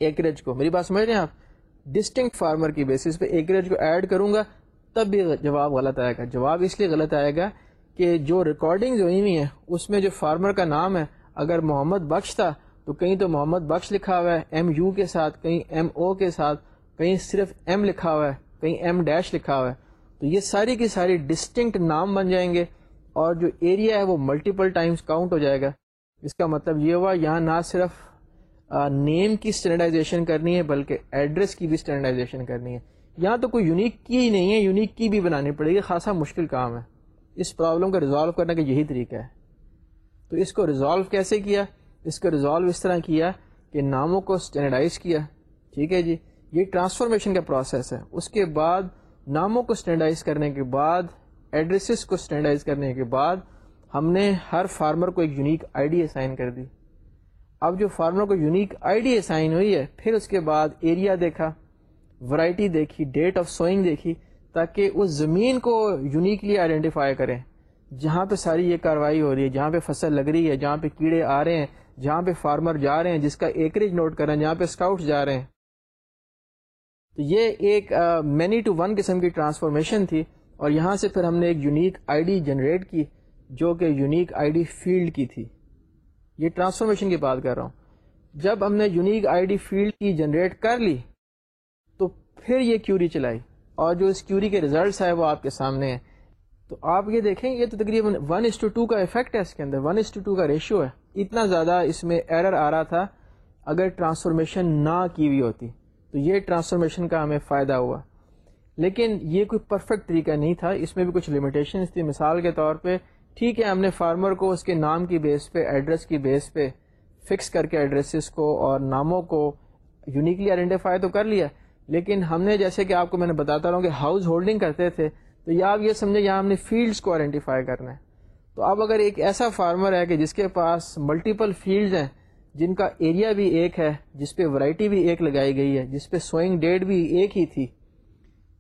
ایکریج کو۔ میری بات سمجھ رہے ہیں آپ؟ ڈسٹنکٹ فارمر کی بیسس پہ ایکریج کو ایڈ کروں گا، تب بھی جواب غلط آئے گا۔ جواب اس لیے غلط آئے گا کہ جو ریکارڈنگ ہوئی ہوئی ہیں، اس میں جو فارمر کا نام ہے، اگر محمد بخش تھا تو کہیں تو محمد بخش لکھا ہوا ہے ایم یو کے ساتھ، کہیں ایم او کے ساتھ، کہیں صرف ایم لکھا ہوا ہے، کہیں ایم ڈیش لکھا ہوا ہے۔ تو یہ ساری کی ساری ڈسٹنکٹ نام بن جائیں گے اور جو ایریا ہے وہ ملٹیپل ٹائمز کاؤنٹ ہو جائے گا۔ اس کا مطلب یہ ہوا، یہاں نہ صرف نیم کی اسٹینڈرڈائزیشن کرنی ہے، بلکہ ایڈریس کی بھی اسٹینڈرڈائزیشن کرنی ہے۔ یہاں تو کوئی یونیک کی ہی نہیں ہے یونیک کی بھی بنانی پڑے گی۔ خاصا مشکل کام ہے۔ اس پرابلم کو ریزالو کرنے کا یہی طریقہ ہے۔ تو اس کو ریزالو کیسے کیا؟ اس کو ریزالو اس طرح کیا کہ ناموں کو اسٹینڈرڈائز کیا۔ ٹھیک ہے جی؟ یہ ٹرانسفارمیشن کا پروسیس ہے۔ اس کے بعد ناموں کو اسٹینڈائز کرنے کے بعد ایڈریسز کو اسٹینڈائز کرنے کے بعد، ہم نے ہر فارمر کو ایک یونیک آئی ڈی اسائن کر دی۔ اب جو فارمر کو یونیک آئی ڈی اسائن ہوئی ہے، پھر اس کے بعد ایریا دیکھا ورائٹی دیکھی ڈیٹ آف سوئنگ دیکھی، تاکہ اس زمین کو یونیکلی آئیڈینٹیفائی کریں۔ جہاں پہ ساری یہ کاروائی ہو رہی ہے، جہاں پہ فصل لگ رہی ہے، جہاں پہ کیڑے آ رہے ہیں، جہاں پہ فارمر جا رہے ہیں، جس کا ایکریج نوٹ کر رہے ہیں، جہاں پہ اسکاؤٹس جا رہے ہیں۔ تو یہ ایک مینی ٹو ون قسم کی ٹرانسفارمیشن تھی، اور یہاں سے پھر ہم نے ایک یونیک آئی ڈی جنریٹ کی، جو کہ یونیک آئی ڈی فیلڈ کی تھی۔ یہ ٹرانسفارمیشن کی بات کر رہا ہوں۔ جب ہم نے یونیک آئی ڈی فیلڈ کی جنریٹ کر لی، تو پھر یہ کیوری چلائی۔ اور جو اس کیوری کے ریزلٹس ہے وہ آپ کے سامنے ہیں۔ تو آپ یہ دیکھیں، یہ تو تقریباً ون اس ٹو ٹو کا افیکٹ ہے اس کے اندر۔ ون اس ٹو ٹو کا ریشو ہے۔ اتنا زیادہ اس میں ایرر آ رہا تھا اگر ٹرانسفارمیشن نہ کی ہوئی ہوتی۔ تو یہ ٹرانسفارمیشن کا ہمیں فائدہ ہوا۔ لیکن یہ کوئی پرفیکٹ طریقہ نہیں تھا۔ اس میں بھی کچھ لمیٹیشنس تھی۔ مثال کے طور پہ ٹھیک ہے، ہم نے فارمر کو اس کے نام کی بیس پہ ایڈریس کی بیس پہ فکس کر کے ایڈریسز کو اور ناموں کو یونیکلی آئیڈینٹیفائی تو کر لیا۔ لیکن ہم نے جیسے کہ آپ کو میں نے بتاتا رہا ہوں کہ ہاؤس ہولڈنگ کرتے تھے، تو یا آپ یہ سمجھے یہاں ہم نے فیلڈس کو آئیڈینٹیفائی کرنا ہے۔ تو اب اگر ایک ایسا فارمر ہے کہ جس کے پاس ملٹیپل فیلڈز ہیں، جن کا ایریا بھی ایک ہے، جس پہ ورائٹی بھی ایک لگائی گئی ہے، جس پہ سوئنگ ڈیٹ بھی ایک ہی تھی،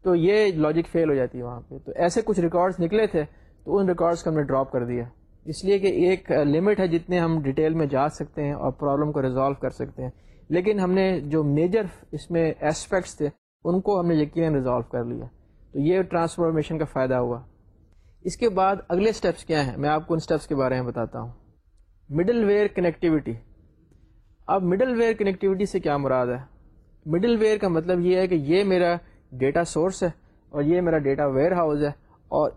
تو یہ لاجک فیل ہو جاتی ہے وہاں پہ۔ تو ایسے کچھ ریکارڈس نکلے تھے تو ان ریکارڈس کو ہم نے ڈراپ کر دیا۔ اس لیے کہ ایک لمٹ ہے جتنے ہم ڈیٹیل میں جا سکتے ہیں اور پرابلم کو ریزالو کر سکتے ہیں۔ لیکن ہم نے جو میجر اس میں اسپیکٹس تھے، ان کو ہم نے یقیناً ریزالو کر لیا۔ تو یہ ٹرانسفارمیشن کا فائدہ ہوا۔ اس کے بعد اگلے اسٹیپس کیا ہیں؟ میں آپ کو ان اسٹیپس کے بارے میں بتاتا ہوں۔ مڈل ویئر کنیکٹیوٹی اب مڈل ویئر کنیکٹیوٹی سے کیا مراد ہے؟ مڈل ویئر کا مطلب یہ ہے کہ یہ میرا ڈیٹا سورس ہے اور یہ میرا ڈیٹا ویئر ہاؤس ہے اور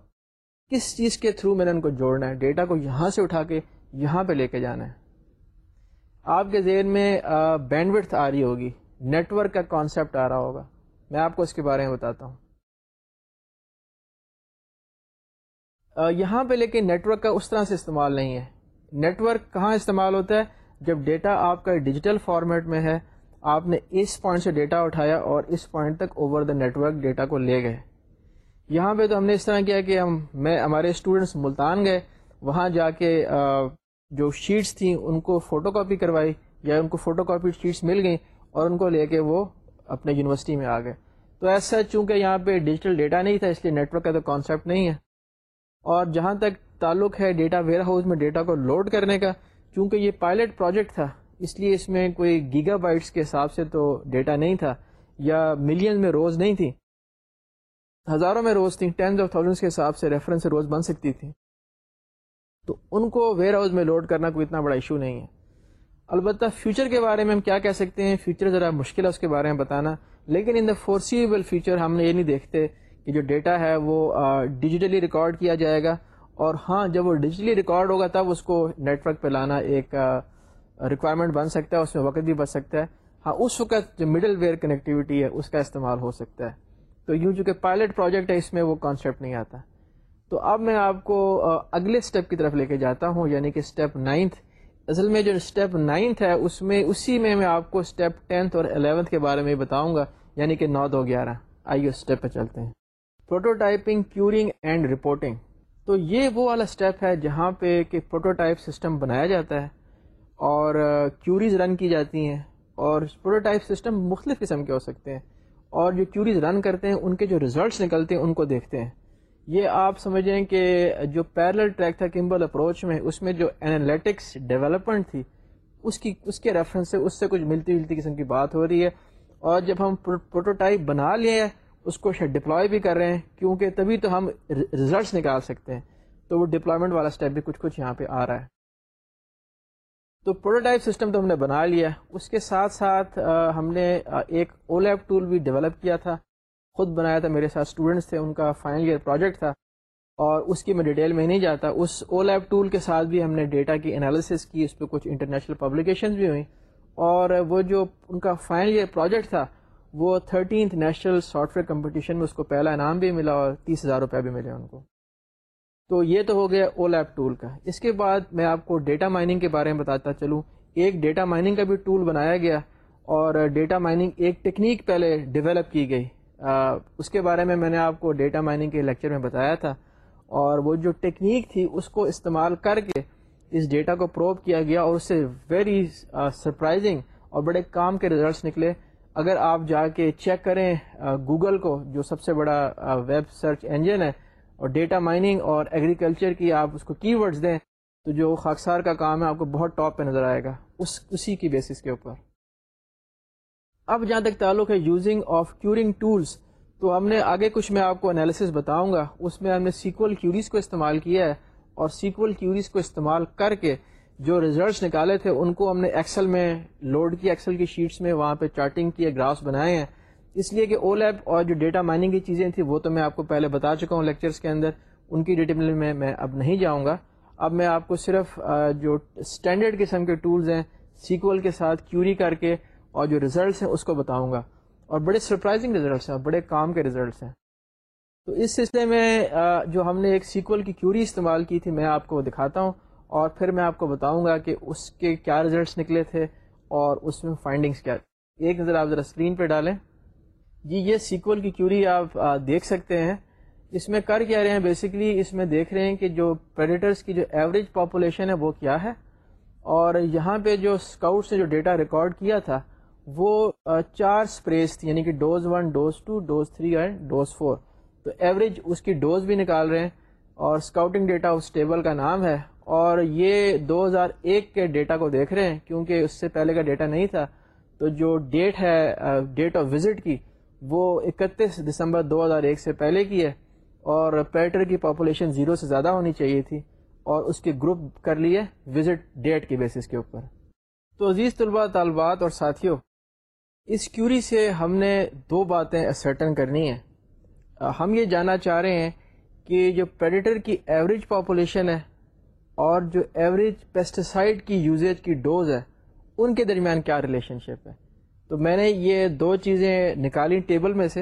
کس چیز کے تھرو میں نے ان کو جوڑنا ہے؟ ڈیٹا کو یہاں سے اٹھا کے یہاں پہ لے کے جانا ہے۔ آپ کے ذہن میں بینڈ آ رہی ہوگی۔ نیٹورک کا کانسیپٹ آ رہا ہوگا۔ میں آپ کو اس کے بارے میں بتاتا ہوں۔ یہاں پہ لیکن نیٹورک کا اس طرح سے استعمال نہیں ہے۔ نیٹورک کہاں استعمال ہوتا ہے؟ جب ڈیٹا آپ کا ڈیجیٹل فارمیٹ میں ہے، آپ نے اس پوائنٹ سے ڈیٹا اٹھایا اور اس پوائنٹ تک اوور دا نیٹورک ڈیٹا کو لے گئے۔ یہاں پہ تو ہم نے اس طرح کیا کہ ہم میں ہمارے اسٹوڈنٹس ملتان گئے، وہاں جا کے جو شیٹس تھیں، ان کو فوٹو کاپی کروائی، یا ان کو فوٹو کاپی شیٹس مل گئیں اور ان کو لے کے وہ اپنے یونیورسٹی میں آ گئے۔ تو ایسا چونکہ یہاں پہ ڈیجیٹل ڈیٹا نہیں تھا، اس لیے نیٹورک کا تو کانسیپٹ نہیں ہے۔ اور جہاں تک تعلق ہے ڈیٹا ویئر ہاؤس میں ڈیٹا کو لوڈ کرنے کا، چونکہ یہ پائلٹ پروجیکٹ تھا، اس لیے اس میں کوئی گیگا بائٹس کے حساب سے تو ڈیٹا نہیں تھا، یا ملین میں روز نہیں تھی ہزاروں میں روز تھیں ٹینز آف تھاؤزنڈس کے حساب سے ریفرنس سے روز بن سکتی تھی تو ان کو ویئر ہاؤس میں لوڈ کرنا کوئی اتنا بڑا ایشو نہیں ہے۔ البتہ فیوچر کے بارے میں ہم کیا کہہ سکتے ہیں؟ فیوچر ذرا مشکل ہے اس کے بارے میں بتانا۔ لیکن ان دا فورسیبل فیوچر ہم نے یہ نہیں دیکھتے کہ جو ڈیٹا ہے وہ ڈیجیٹلی ریکارڈ کیا جائے گا۔ اور ہاں جب وہ ڈیجیٹلی ریکارڈ ہوگا تب اس کو نیٹ ورک پہ لانا ایک ریکوائرمنٹ بن سکتا ہے، اس میں وقت بھی بچ سکتا ہے۔ ہاں اس وقت جو مڈل ویئر کنیکٹیوٹی ہے، اس کا استعمال ہو سکتا ہے۔ تو یوں چونکہ پائلٹ پروجیکٹ ہے، اس میں وہ کانسیپٹ نہیں آتا۔ تو اب میں آپ کو اگلے اسٹیپ کی طرف لے کے جاتا ہوں یعنی کہ اسٹیپ نائنتھ اصل میں جو اسٹیپ نائنتھ ہے، اس میں، اسی میں میں آپ کو اسٹیپ ٹینتھ اور الیونتھ کے بارے میں بتاؤں گا یعنی کہ نو دو گیارہ۔ آئیے اسٹیپ پہ چلتے ہیں۔ پروٹوٹائپنگ کیورنگ اینڈ رپورٹنگ تو یہ وہ والا اسٹیپ ہے جہاں پہ کہ پروٹوٹائپ سسٹم بنایا جاتا ہے اور کیوریز رن کی جاتی ہیں اور پروٹوٹائپ سسٹم مختلف قسم کے ہو سکتے ہیں۔ اور جو کیوریز رن کرتے ہیں، ان کے جو ریزلٹس نکلتے ہیں، ان کو دیکھتے ہیں۔ یہ آپ سمجھیں کہ جو پیرل ٹریک تھا کمبل اپروچ میں، اس میں جو انالیٹکس ڈیولپمنٹ تھی، اس کی، اس کے ریفرنس سے، اس سے کچھ ملتی جلتی قسم کی بات ہو رہی ہے۔ اور جب ہم پروٹوٹائپ بنا لیے ہیں، اس کو شاید ڈپلوائے بھی کر رہے ہیں، کیونکہ تبھی تو ہم ریزلٹس نکال سکتے ہیں۔ تو وہ ڈپلائمنٹ والا اسٹیپ بھی کچھ کچھ یہاں پہ آ رہا ہے۔ تو پروٹوٹائپ سسٹم تو ہم نے بنا لیا اس کے ساتھ ساتھ ہم نے ایک او لیب ٹول بھی ڈیولپ کیا تھا۔ خود بنایا تھا، میرے ساتھ اسٹوڈنٹس تھے، ان کا فائنل ایئر پروجیکٹ تھا۔ اور اس کی میں ڈیٹیل میں نہیں جاتا۔ اس او لیب ٹول کے ساتھ بھی ہم نے ڈیٹا کی انالیسس کی، اس پہ کچھ انٹرنیشنل پبلیکیشنز بھی ہوئیں۔ اور وہ جو ان کا فائنل ایئر پروجیکٹ تھا، وہ thirteenth national software competition میں اس کو پہلا انعام بھی ملا اور تیس ہزار روپے بھی ملے ان کو۔ تو یہ تو ہو گیا او لیپ ٹول کا۔ اس کے بعد میں آپ کو ڈیٹا مائننگ کے بارے میں بتاتا چلوں۔ ایک ڈیٹا مائننگ کا بھی ٹول بنایا گیا اور ڈیٹا مائننگ ایک ٹیکنیک پہلے ڈیولپ کی گئی۔ آ, اس کے بارے میں میں نے آپ کو ڈیٹا مائننگ کے لیکچر میں بتایا تھا۔ اور وہ جو ٹیکنیک تھی اس کو استعمال کر کے اس ڈیٹا کو پروو کیا گیا اور اس سے ویری سرپرائزنگ اور بڑے کام کے ریزلٹس نکلے۔ اگر آپ جا کے چیک کریں گوگل کو جو سب سے بڑا ویب سرچ انجن ہے اور ڈیٹا مائننگ اور ایگریکلچر کی آپ اس کو کی ورڈز دیں تو جو خاکسار کا کام ہے آپ کو بہت ٹاپ پہ نظر آئے گا، اس، اسی کی بیسس کے اوپر۔ اب جہاں تک تعلق ہے یوزنگ آف کیورنگ ٹولس تو ہم نے آگے کچھ میں آپ کو انالیسس بتاؤں گا۔ اس میں ہم نے سیکول کیوریز کو استعمال کیا ہے اور سیکول کیوریز کو استعمال کر کے جو ریزلٹس نکالے تھے، ان کو ہم نے ایکسل میں لوڈ کیا ایکسل کی شیٹس میں، وہاں پہ چارٹنگ کی گرافس بنائے ہیں۔ اس لیے کہ او لیب اور جو ڈیٹا مائننگ کی چیزیں تھیں وہ تو میں آپ کو پہلے بتا چکا ہوں لیکچرس کے اندر، ان کی ڈیٹیل میں میں اب نہیں جاؤں گا۔ اب میں آپ کو صرف جو اسٹینڈرڈ قسم کے ٹولز ہیں سیکول کے ساتھ کیوری کر کے اور جو ریزلٹس ہیں اس کو بتاؤں گا۔ اور بڑے سرپرائزنگ ریزلٹس ہیں، بڑے کام کے ریزلٹس ہیں۔ تو اس سلسلے میں جو ہم نے ایک سیکول کی کیوری استعمال کی تھی، میں آپ کو دکھاتا ہوں۔ اور پھر میں آپ کو بتاؤں گا کہ اس کے کیا ریزلٹس نکلے تھے اور اس میں فائنڈنگس کیا۔ ایک نظر آپ ذرا اسکرین پہ ڈالیں۔ جی یہ سیکول کی کیوری آپ دیکھ سکتے ہیں۔ اس میں کر کیا رہے ہیں؟ بیسکلی اس میں دیکھ رہے ہیں کہ جو پریڈیٹرس کی جو ایوریج پاپولیشن ہے وہ کیا ہے۔ اور یہاں پہ جو اسکاؤٹس نے جو ڈیٹا ریکارڈ کیا تھا، وہ چار اسپریز تھی یعنی کہ dose one dose two dose three and dose four تو ایوریج اس کی ڈوز بھی نکال رہے ہیں اور اسکاؤٹنگ ڈیٹا اس ٹیبل کا نام ہے۔ اور یہ دو ہزار ایک کے ڈیٹا کو دیکھ رہے ہیں، کیونکہ اس سے پہلے کا ڈیٹا نہیں تھا۔ تو جو ڈیٹ ہے ڈیٹ آف وزٹ کی وہ اکتیس دسمبر دو ہزار ایک سے پہلے کی ہے اور پیٹر کی پاپولیشن زیرو سے زیادہ ہونی چاہیے تھی اور اس کے گروپ کر لیے وزٹ ڈیٹ کی بیسس کے اوپر۔ تو عزیز طلباء، طالبات اور ساتھیوں، اس کیوری سے ہم نے دو باتیں اسرٹن کرنی ہیں۔ ہم یہ جاننا چاہ رہے ہیں کہ جو پیڈیٹر کی ایوریج پاپولیشن ہے اور جو ایوریج پیسٹیسائڈ کی یوزیج کی ڈوز ہے، ان کے درمیان کیا ریلیشن شپ ہے؟ تو میں نے یہ دو چیزیں نکالی ٹیبل میں سے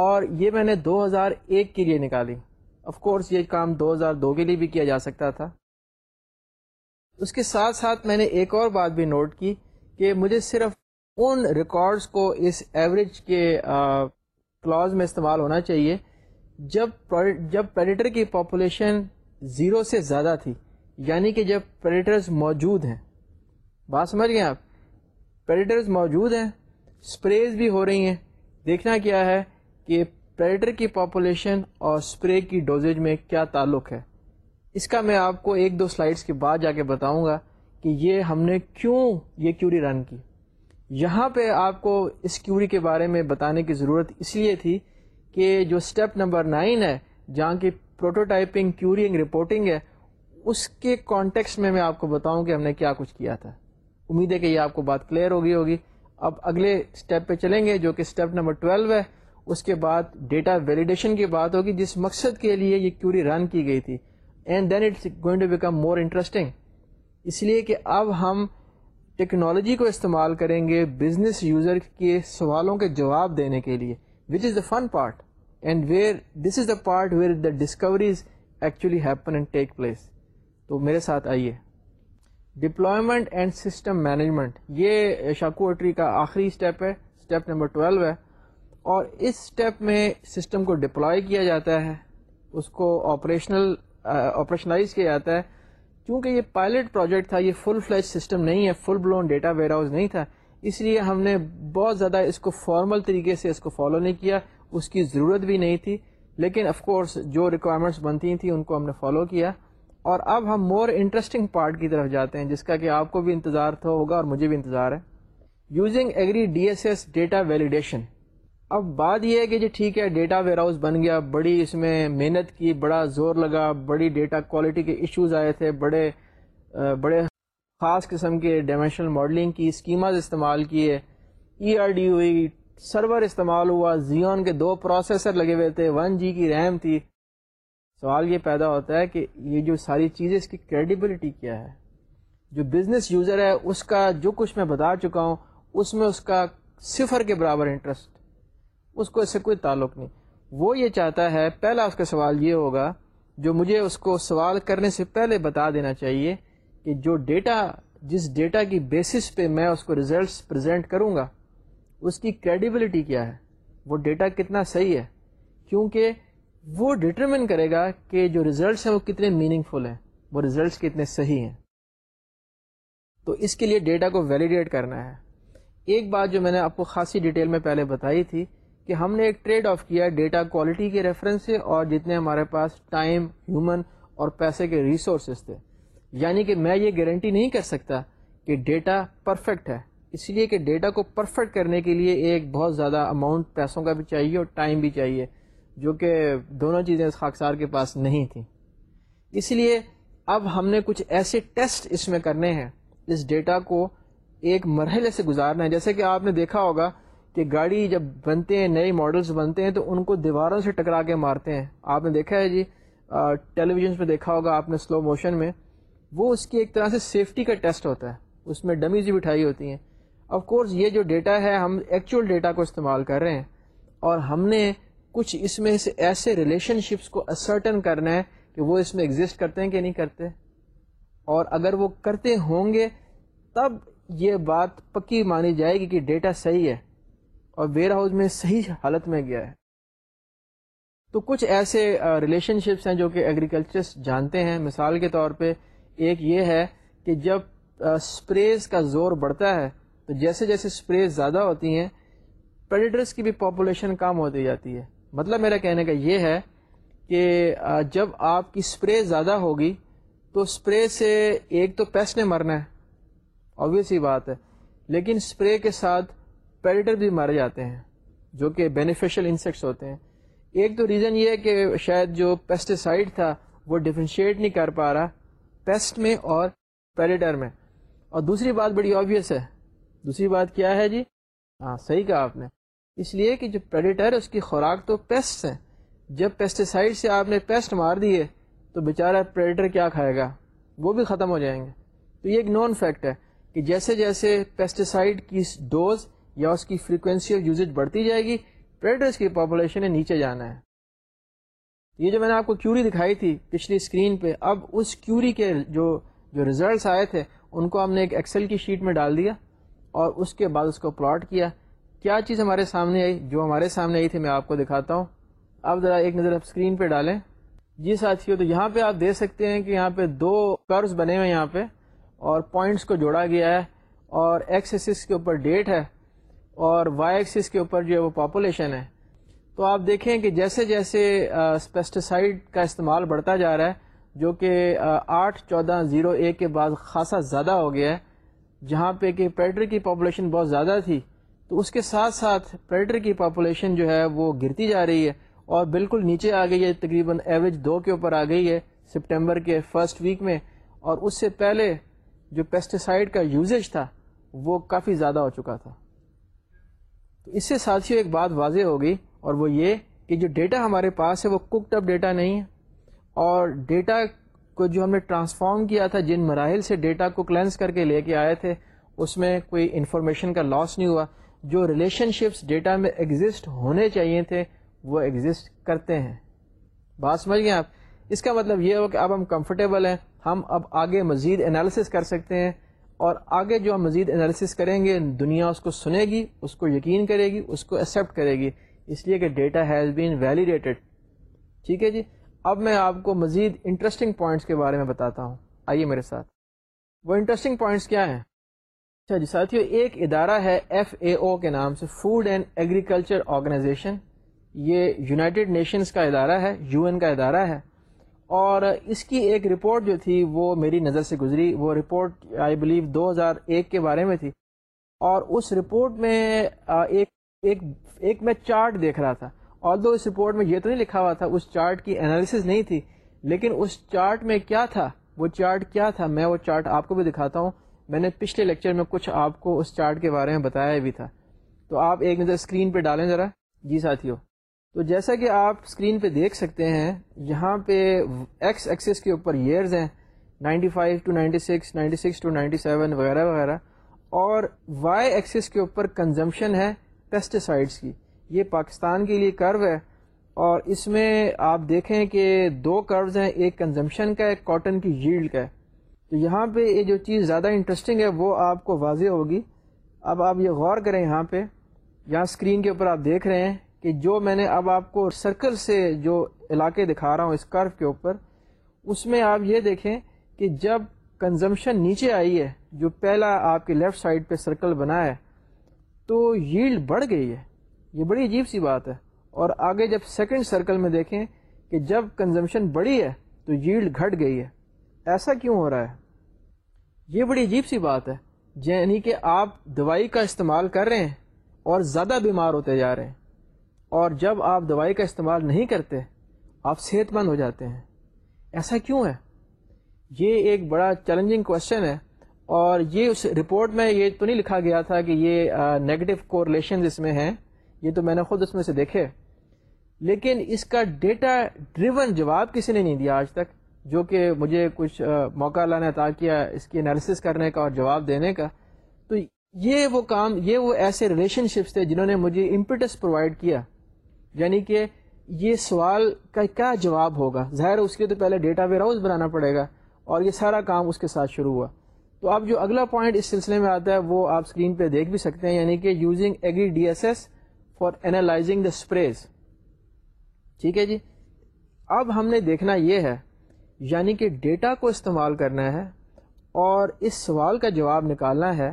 اور یہ میں نے دو ہزار ایک کے لیے نکالی۔ آف کورس یہ کام دو ہزار دو کے لیے بھی کیا جا سکتا تھا۔ اس کے ساتھ ساتھ میں نے ایک اور بات بھی نوٹ کی کہ مجھے صرف ان ریکارڈز کو اس ایوریج کے کلاز میں استعمال ہونا چاہیے۔ جب جب پریڈیٹر کی پاپولیشن زیرو سے زیادہ تھی یعنی کہ جب پریڈیٹرز موجود ہیں۔ بات سمجھ گئے آپ؟ پریڈیٹرز موجود ہیں اسپریز بھی ہو رہی ہیں۔ دیکھنا کیا ہے کہ پریڈیٹر کی پاپولیشن اور اسپرے کی ڈوزیج میں کیا تعلق ہے۔ اس کا میں آپ کو ایک دو سلائڈس کے بعد جا کے بتاؤں گا کہ یہ ہم نے کیوں یہ کیوری رن کی۔ یہاں پہ آپ کو اس کیوری کے بارے میں بتانے کی ضرورت اس لیے تھی کہ جو اسٹیپ نمبر نائن ہے، جہاں کی پروٹوٹائپنگ کیورینگ رپورٹنگ ہے، اس کے کانٹیکس میں میں آپ کو بتاؤں کہ ہم نے کیا کچھ کیا تھا۔ امید ہے کہ یہ آپ کو بات کلیئر ہوگی ہوگی۔ اب اگلے اسٹیپ پہ چلیں گے جو کہ اسٹیپ نمبر ٹویلو ہے۔ اس کے بعد ڈیٹا ویلیڈیشن کی بات ہوگی، جس مقصد کے لیے یہ کیوری رن کی گئی تھی۔ And then it's going to become more interesting اس لیے کہ اب ہم ٹیکنالوجی کو استعمال کریں گے بزنس یوزر کے سوالوں کے جواب دینے کے لیے which is the fun part and where this is the part where the discoveries actually happen and take place تو میرے ساتھ آئیے۔ ڈپلائمنٹ اینڈ سسٹم مینجمنٹ یہ شاکوٹری کا آخری اسٹیپ ہے اسٹیپ نمبر ٹویلو ہے۔ اور اس اسٹیپ میں سسٹم کو ڈپلائی کیا جاتا ہے، اس کو آپریشنل آپریشنلائز کیا جاتا ہے۔ کیونکہ یہ پائلٹ پروجیکٹ تھا، یہ فل فلیج سسٹم نہیں ہے full blown data warehouse نہیں تھا۔ اس لیے ہم نے بہت زیادہ اس کو فارمل طریقے سے اس کو فالو نہیں کیا، اس کی ضرورت بھی نہیں تھی۔ لیکن آف کورس جو ریکوائرمنٹس بنتی تھیں، ان کو ہم نے فالو کیا۔ اور اب ہم مور انٹرسٹنگ پارٹ کی طرف جاتے ہیں، جس کا کہ آپ کو بھی انتظار تھا ہوگا اور مجھے بھی انتظار ہے۔ Using agri D S S data validation اب بات یہ ہے کہ جی ٹھیک ہے ڈیٹا ویئر ہاؤس بن گیا، بڑی اس میں محنت کی، بڑا زور لگا، بڑی ڈیٹا کوالٹی کے ایشوز آئے تھے، بڑے بڑے خاص قسم کے ڈائمینشنل ماڈلنگ کی اسکیماز استعمال کیے ای آر ڈی ہوئی سرور استعمال ہوا زیون کے دو پروسیسر لگے ہوئے تھے ون جی کی ریم تھی۔ سوال یہ پیدا ہوتا ہے کہ یہ جو ساری چیزیں اس کی کریڈیبلٹی کیا ہے؟ جو بزنس یوزر ہے، اس کا جو کچھ میں بتا چکا ہوں، اس میں اس کا صفر کے برابر انٹرسٹ اس کو اس سے کوئی تعلق نہیں۔ وہ یہ چاہتا ہے، پہلا اس کا سوال یہ ہوگا، جو مجھے اس کو سوال کرنے سے پہلے بتا دینا چاہیے کہ جو ڈیٹا جس ڈیٹا کی بیسس پہ میں اس کو ریزلٹس پریزنٹ کروں گا، اس کی کریڈیبلٹی کیا ہے؟ وہ ڈیٹا کتنا صحیح ہے؟ کیونکہ وہ ڈٹرمن کرے گا کہ جو ریزلٹس ہیں وہ کتنے میننگ فل ہیں۔ وہ ریزلٹس کتنے صحیح ہیں۔ تو اس کے لیے ڈیٹا کو ویلیڈیٹ کرنا ہے۔ ایک بات جو میں نے آپ کو خاصی ڈیٹیل میں پہلے بتائی تھی کہ ہم نے ایک ٹریڈ آف کیا ڈیٹا کوالٹی کے ریفرنس سے اور جتنے ہمارے پاس ٹائم ہیومن اور پیسے کے ریسورسز تھے۔ یعنی کہ میں یہ گارنٹی نہیں کر سکتا کہ ڈیٹا پرفیکٹ ہے۔ اس لیے کہ ڈیٹا کو پرفیکٹ کرنے کے لیے ایک بہت زیادہ اماؤنٹ پیسوں کا بھی چاہیے اور ٹائم بھی چاہیے۔ جو کہ دونوں چیزیں اس خاکسار کے پاس نہیں تھیں۔ اس لیے اب ہم نے کچھ ایسے ٹیسٹ اس میں کرنے ہیں۔ اس ڈیٹا کو ایک مرحلے سے گزارنا ہے۔ جیسے کہ آپ نے دیکھا ہوگا کہ گاڑی جب بنتے ہیں، نئے ماڈلز بنتے ہیں تو ان کو دیواروں سے ٹکرا کے مارتے ہیں۔ آپ نے دیکھا ہے جی ٹیلی ویژن پہ دیکھا ہوگا آپ نے سلو موشن میں۔ وہ اس کی ایک طرح سے سیفٹی کا ٹیسٹ ہوتا ہے۔ اس میں ڈمیز بھی بٹھائی ہوتی ہیں۔ آف کورس یہ جو ڈیٹا ہے، ہم ایکچوئل ڈیٹا کو استعمال کر رہے ہیں۔ اور ہم نے کچھ اس میں سے ایسے ریلیشن شپس کو اسرٹن کرنا ہے کہ وہ اس میں ایگزسٹ کرتے ہیں کہ نہیں کرتے۔ اور اگر وہ کرتے ہوں گے، تب یہ بات پکی مانی جائے گی کہ ڈیٹا صحیح ہے اور ویئر ہاؤس میں صحیح حالت میں گیا ہے۔ تو کچھ ایسے ریلیشن شپس ہیں جو کہ ایگریکلچرس جانتے ہیں۔ مثال کے طور پہ ایک یہ ہے کہ جب اسپریز کا زور بڑھتا ہے، تو جیسے جیسے اسپریز زیادہ ہوتی ہیں پریڈرس کی بھی پاپولیشن کم ہوتی جاتی ہے۔ مطلب میرا کہنے کا یہ ہے کہ جب آپ کی اسپرے زیادہ ہوگی تو اسپرے سے ایک تو پیسٹ نے مرنا ہے آبویس ہی بات ہے، لیکن اسپرے کے ساتھ پیریٹر بھی مارے جاتے ہیں، جو کہ بینیفیشل انسیکٹس ہوتے ہیں۔ ایک تو ریزن یہ ہے کہ شاید جو پیسٹیسائڈ تھا وہ ڈفرینشیٹ نہیں کر پا رہا پیسٹ میں اور پیریٹر میں۔ اور دوسری بات بڑی آبویس ہے۔ دوسری بات کیا ہے جی؟ ہاں صحیح کہا آپ نے۔ اس لیے کہ جو پریڈیٹر ہے، اس کی خوراک تو پیسٹ ہیں۔ جب پیسٹیسائڈ سے آپ نے پیسٹ مار دیے تو بیچارہ پریڈیٹر کیا کھائے گا؟ وہ بھی ختم ہو جائیں گے۔ تو یہ ایک نون فیکٹ ہے کہ جیسے جیسے پیسٹیسائڈ کی ڈوز یا اس کی فریکوینسی آف یوزیج بڑھتی جائے گی پریڈرس کی پاپولیشن نے نیچے جانا ہے۔ یہ جو میں نے آپ کو کیوری دکھائی تھی پچھلی اسکرین پہ، اب اس کیوری کے جو جو ریزلٹس آئے تھے، ان کو ہم نے ایک ایکسل کی شیٹ میں ڈال دیا اور اس کے بعد اس کو پلاٹ کیا۔ کیا چیز ہمارے سامنے آئی؟ جو ہمارے سامنے آئی تھی، میں آپ کو دکھاتا ہوں۔ اب ذرا ایک نظر آپ اسکرین پہ ڈالیں۔ جی ساتھیوں تو یہاں پہ آپ دیکھ سکتے ہیں کہ یہاں پہ دو کرز بنے ہوئے یہاں پہ، اور پوائنٹس کو جوڑا گیا ہے، اور ایکس ایکسس کے اوپر ڈیٹ ہے، اور وائی ایکسس کے اوپر جو ہے وہ پاپولیشن ہے۔ تو آپ دیکھیں کہ جیسے جیسے پیسٹیسائڈ کا استعمال بڑھتا جا رہا ہے، جو کہ آٹھ، چودہ، زیرو، ایک کے بعد خاصا زیادہ ہو گیا ہے، جہاں پہ کہ پیٹر کی پاپولیشن بہت زیادہ تھی۔ تو اس کے ساتھ ساتھ پیٹر کی پاپولیشن جو ہے وہ گرتی جا رہی ہے اور بالکل نیچے آ گئی ہے، تقریباً ایوریج دو کے اوپر آ گئی ہے سپٹمبر کے فرسٹ ویک میں اور اس سے پہلے جو پیسٹیسائڈ کا یوزیج تھا وہ کافی زیادہ ہو چکا تھا۔ تو اس سے ساتھیوں ایک بات واضح ہو گئی اور وہ یہ کہ جو ڈیٹا ہمارے پاس ہے وہ ککڈ اپ ڈیٹا نہیں ہے اور ڈیٹا کو جو ہم نے ٹرانسفارم کیا تھا، جن مراحل سے ڈیٹا کو کلینس کر کے لے کے آئے تھے، اس میں کوئی انفارمیشن کا لاس نہیں ہوا۔ جو ریلیشن شپس ڈیٹا میں ایگزسٹ ہونے چاہیے تھے، وہ ایگزسٹ کرتے ہیں۔ بات سمجھ گئے آپ؟ اس کا مطلب یہ ہو کہ اب ہم کمفرٹیبل ہیں، ہم اب آگے مزید انالیسس کر سکتے ہیں اور آگے جو ہم مزید انالیسس کریں گے، دنیا اس کو سنے گی اس کو یقین کرے گی اس کو ایکسیپٹ کرے گی اس لیے کہ ڈیٹا ہیز بین ویلیڈیٹڈ ٹھیک ہے جی؟ اب میں آپ کو مزید انٹرسٹنگ پوائنٹس کے بارے میں بتاتا ہوں۔ آئیے میرے ساتھ۔ وہ انٹرسٹنگ پوائنٹس کیا ہیں؟ اچھا جی ساتھیو، ایک ادارہ ہے ایف اے او کے نام سے فوڈ اینڈ ایگریکلچر آرگنائزیشن یہ یونائٹیڈ نیشنز کا ادارہ ہے، یو این کا ادارہ ہے۔ اور اس کی ایک رپورٹ جو تھی، وہ میری نظر سے گزری۔ وہ رپورٹ آئی بلیو دو ہزار ایک کے بارے میں تھی۔ اور اس رپورٹ میں ایک ایک ایک میں چارٹ دیکھ رہا تھا۔ اور دو اس رپورٹ میں یہ تو نہیں لکھا ہوا تھا، اس چارٹ کی انالیسز نہیں تھی، لیکن اس چارٹ میں کیا تھا؟ وہ چارٹ کیا تھا؟ میں وہ چارٹ آپ کو بھی دکھاتا ہوں۔ میں نے پچھلے لیکچر میں کچھ آپ کو اس چارٹ کے بارے میں بتایا بھی تھا۔ تو آپ ایک نظر اسکرین پہ ڈالیں ذرا۔ جی ساتھیوں تو جیسا کہ آپ اسکرین پہ دیکھ سکتے ہیں، یہاں پہ ایکس ایکسس کے اوپر ایئرز ہیں 95 five two ninety six ninety six two ninety seven, وغیرہ وغیرہ۔ اور وائی ایکسس کے اوپر کنزمپشن ہے پیسٹیسائڈس کی۔ یہ پاکستان کے لیے کرو ہے۔ اور اس میں آپ دیکھیں کہ دو کروز ہیں، ایک کنزمپشن کا، ایک کاٹن کی جیلڈ کا۔ ہے تو یہاں پہ یہ جو چیز زیادہ انٹرسٹنگ ہے، وہ آپ کو واضح ہوگی۔ اب آپ یہ غور کریں یہاں پہ۔ یہاں اسکرین کے اوپر آپ دیکھ رہے ہیں کہ جو میں نے اب آپ کو سرکل سے جو علاقے دکھا رہا ہوں، اس کرو کے اوپر، اس میں آپ یہ دیکھیں کہ جب کنزمپشن نیچے آئی ہے، جو پہلا آپ کے لیفٹ سائڈ پہ سرکل بنا ہے، تو ییلڈ بڑھ گئی ہے۔ یہ بڑی عجیب سی بات ہے۔ اور آگے جب سیکنڈ سرکل میں دیکھیں کہ جب کنزمپشن بڑی ہے، تو ییلڈ گھٹ گئی ہے۔ ایسا کیوں ہو رہا ہے؟ یہ بڑی عجیب سی بات ہے یعنی کہ آپ دوائی کا استعمال کر رہے ہیں اور زیادہ بیمار ہوتے جا رہے ہیں۔ اور جب آپ دوائی کا استعمال نہیں کرتے، آپ صحت مند ہو جاتے ہیں۔ ایسا کیوں ہے؟ یہ ایک بڑا چیلنجنگ کوشچن ہے۔ اور یہ اس رپورٹ میں یہ تو نہیں لکھا گیا تھا کہ یہ نگیٹو کورلیشن اس میں ہیں۔ یہ تو میں نے خود اس میں سے دیکھے۔ لیکن اس کا ڈیٹا ڈریون جواب کسی نے نہیں دیا آج تک۔ جو کہ مجھے کچھ موقع اللہ نے عطا کیا اس کی انالیسس کرنے کا اور جواب دینے کا۔ تو یہ وہ کام، یہ وہ ایسے ریلیشن شپس تھے جنہوں نے مجھے امپیٹس پرووائڈ کیا۔ یعنی کہ یہ سوال کا کیا جواب ہوگا؟ ظاہر اس کے تو پہلے ڈیٹا ویئر ہاؤس بنانا پڑے گا اور یہ سارا کام اس کے ساتھ شروع ہوا۔ تو اب جو اگلا پوائنٹ اس سلسلے میں آتا ہے وہ آپ اسکرین پہ دیکھ بھی سکتے ہیں یعنی کہ using agri D S S for analyzing the sprays ٹھیک ہے جی؟ اب ہم نے دیکھنا یہ ہے یعنی کہ ڈیٹا کو استعمال کرنا ہے اور اس سوال کا جواب نکالنا ہے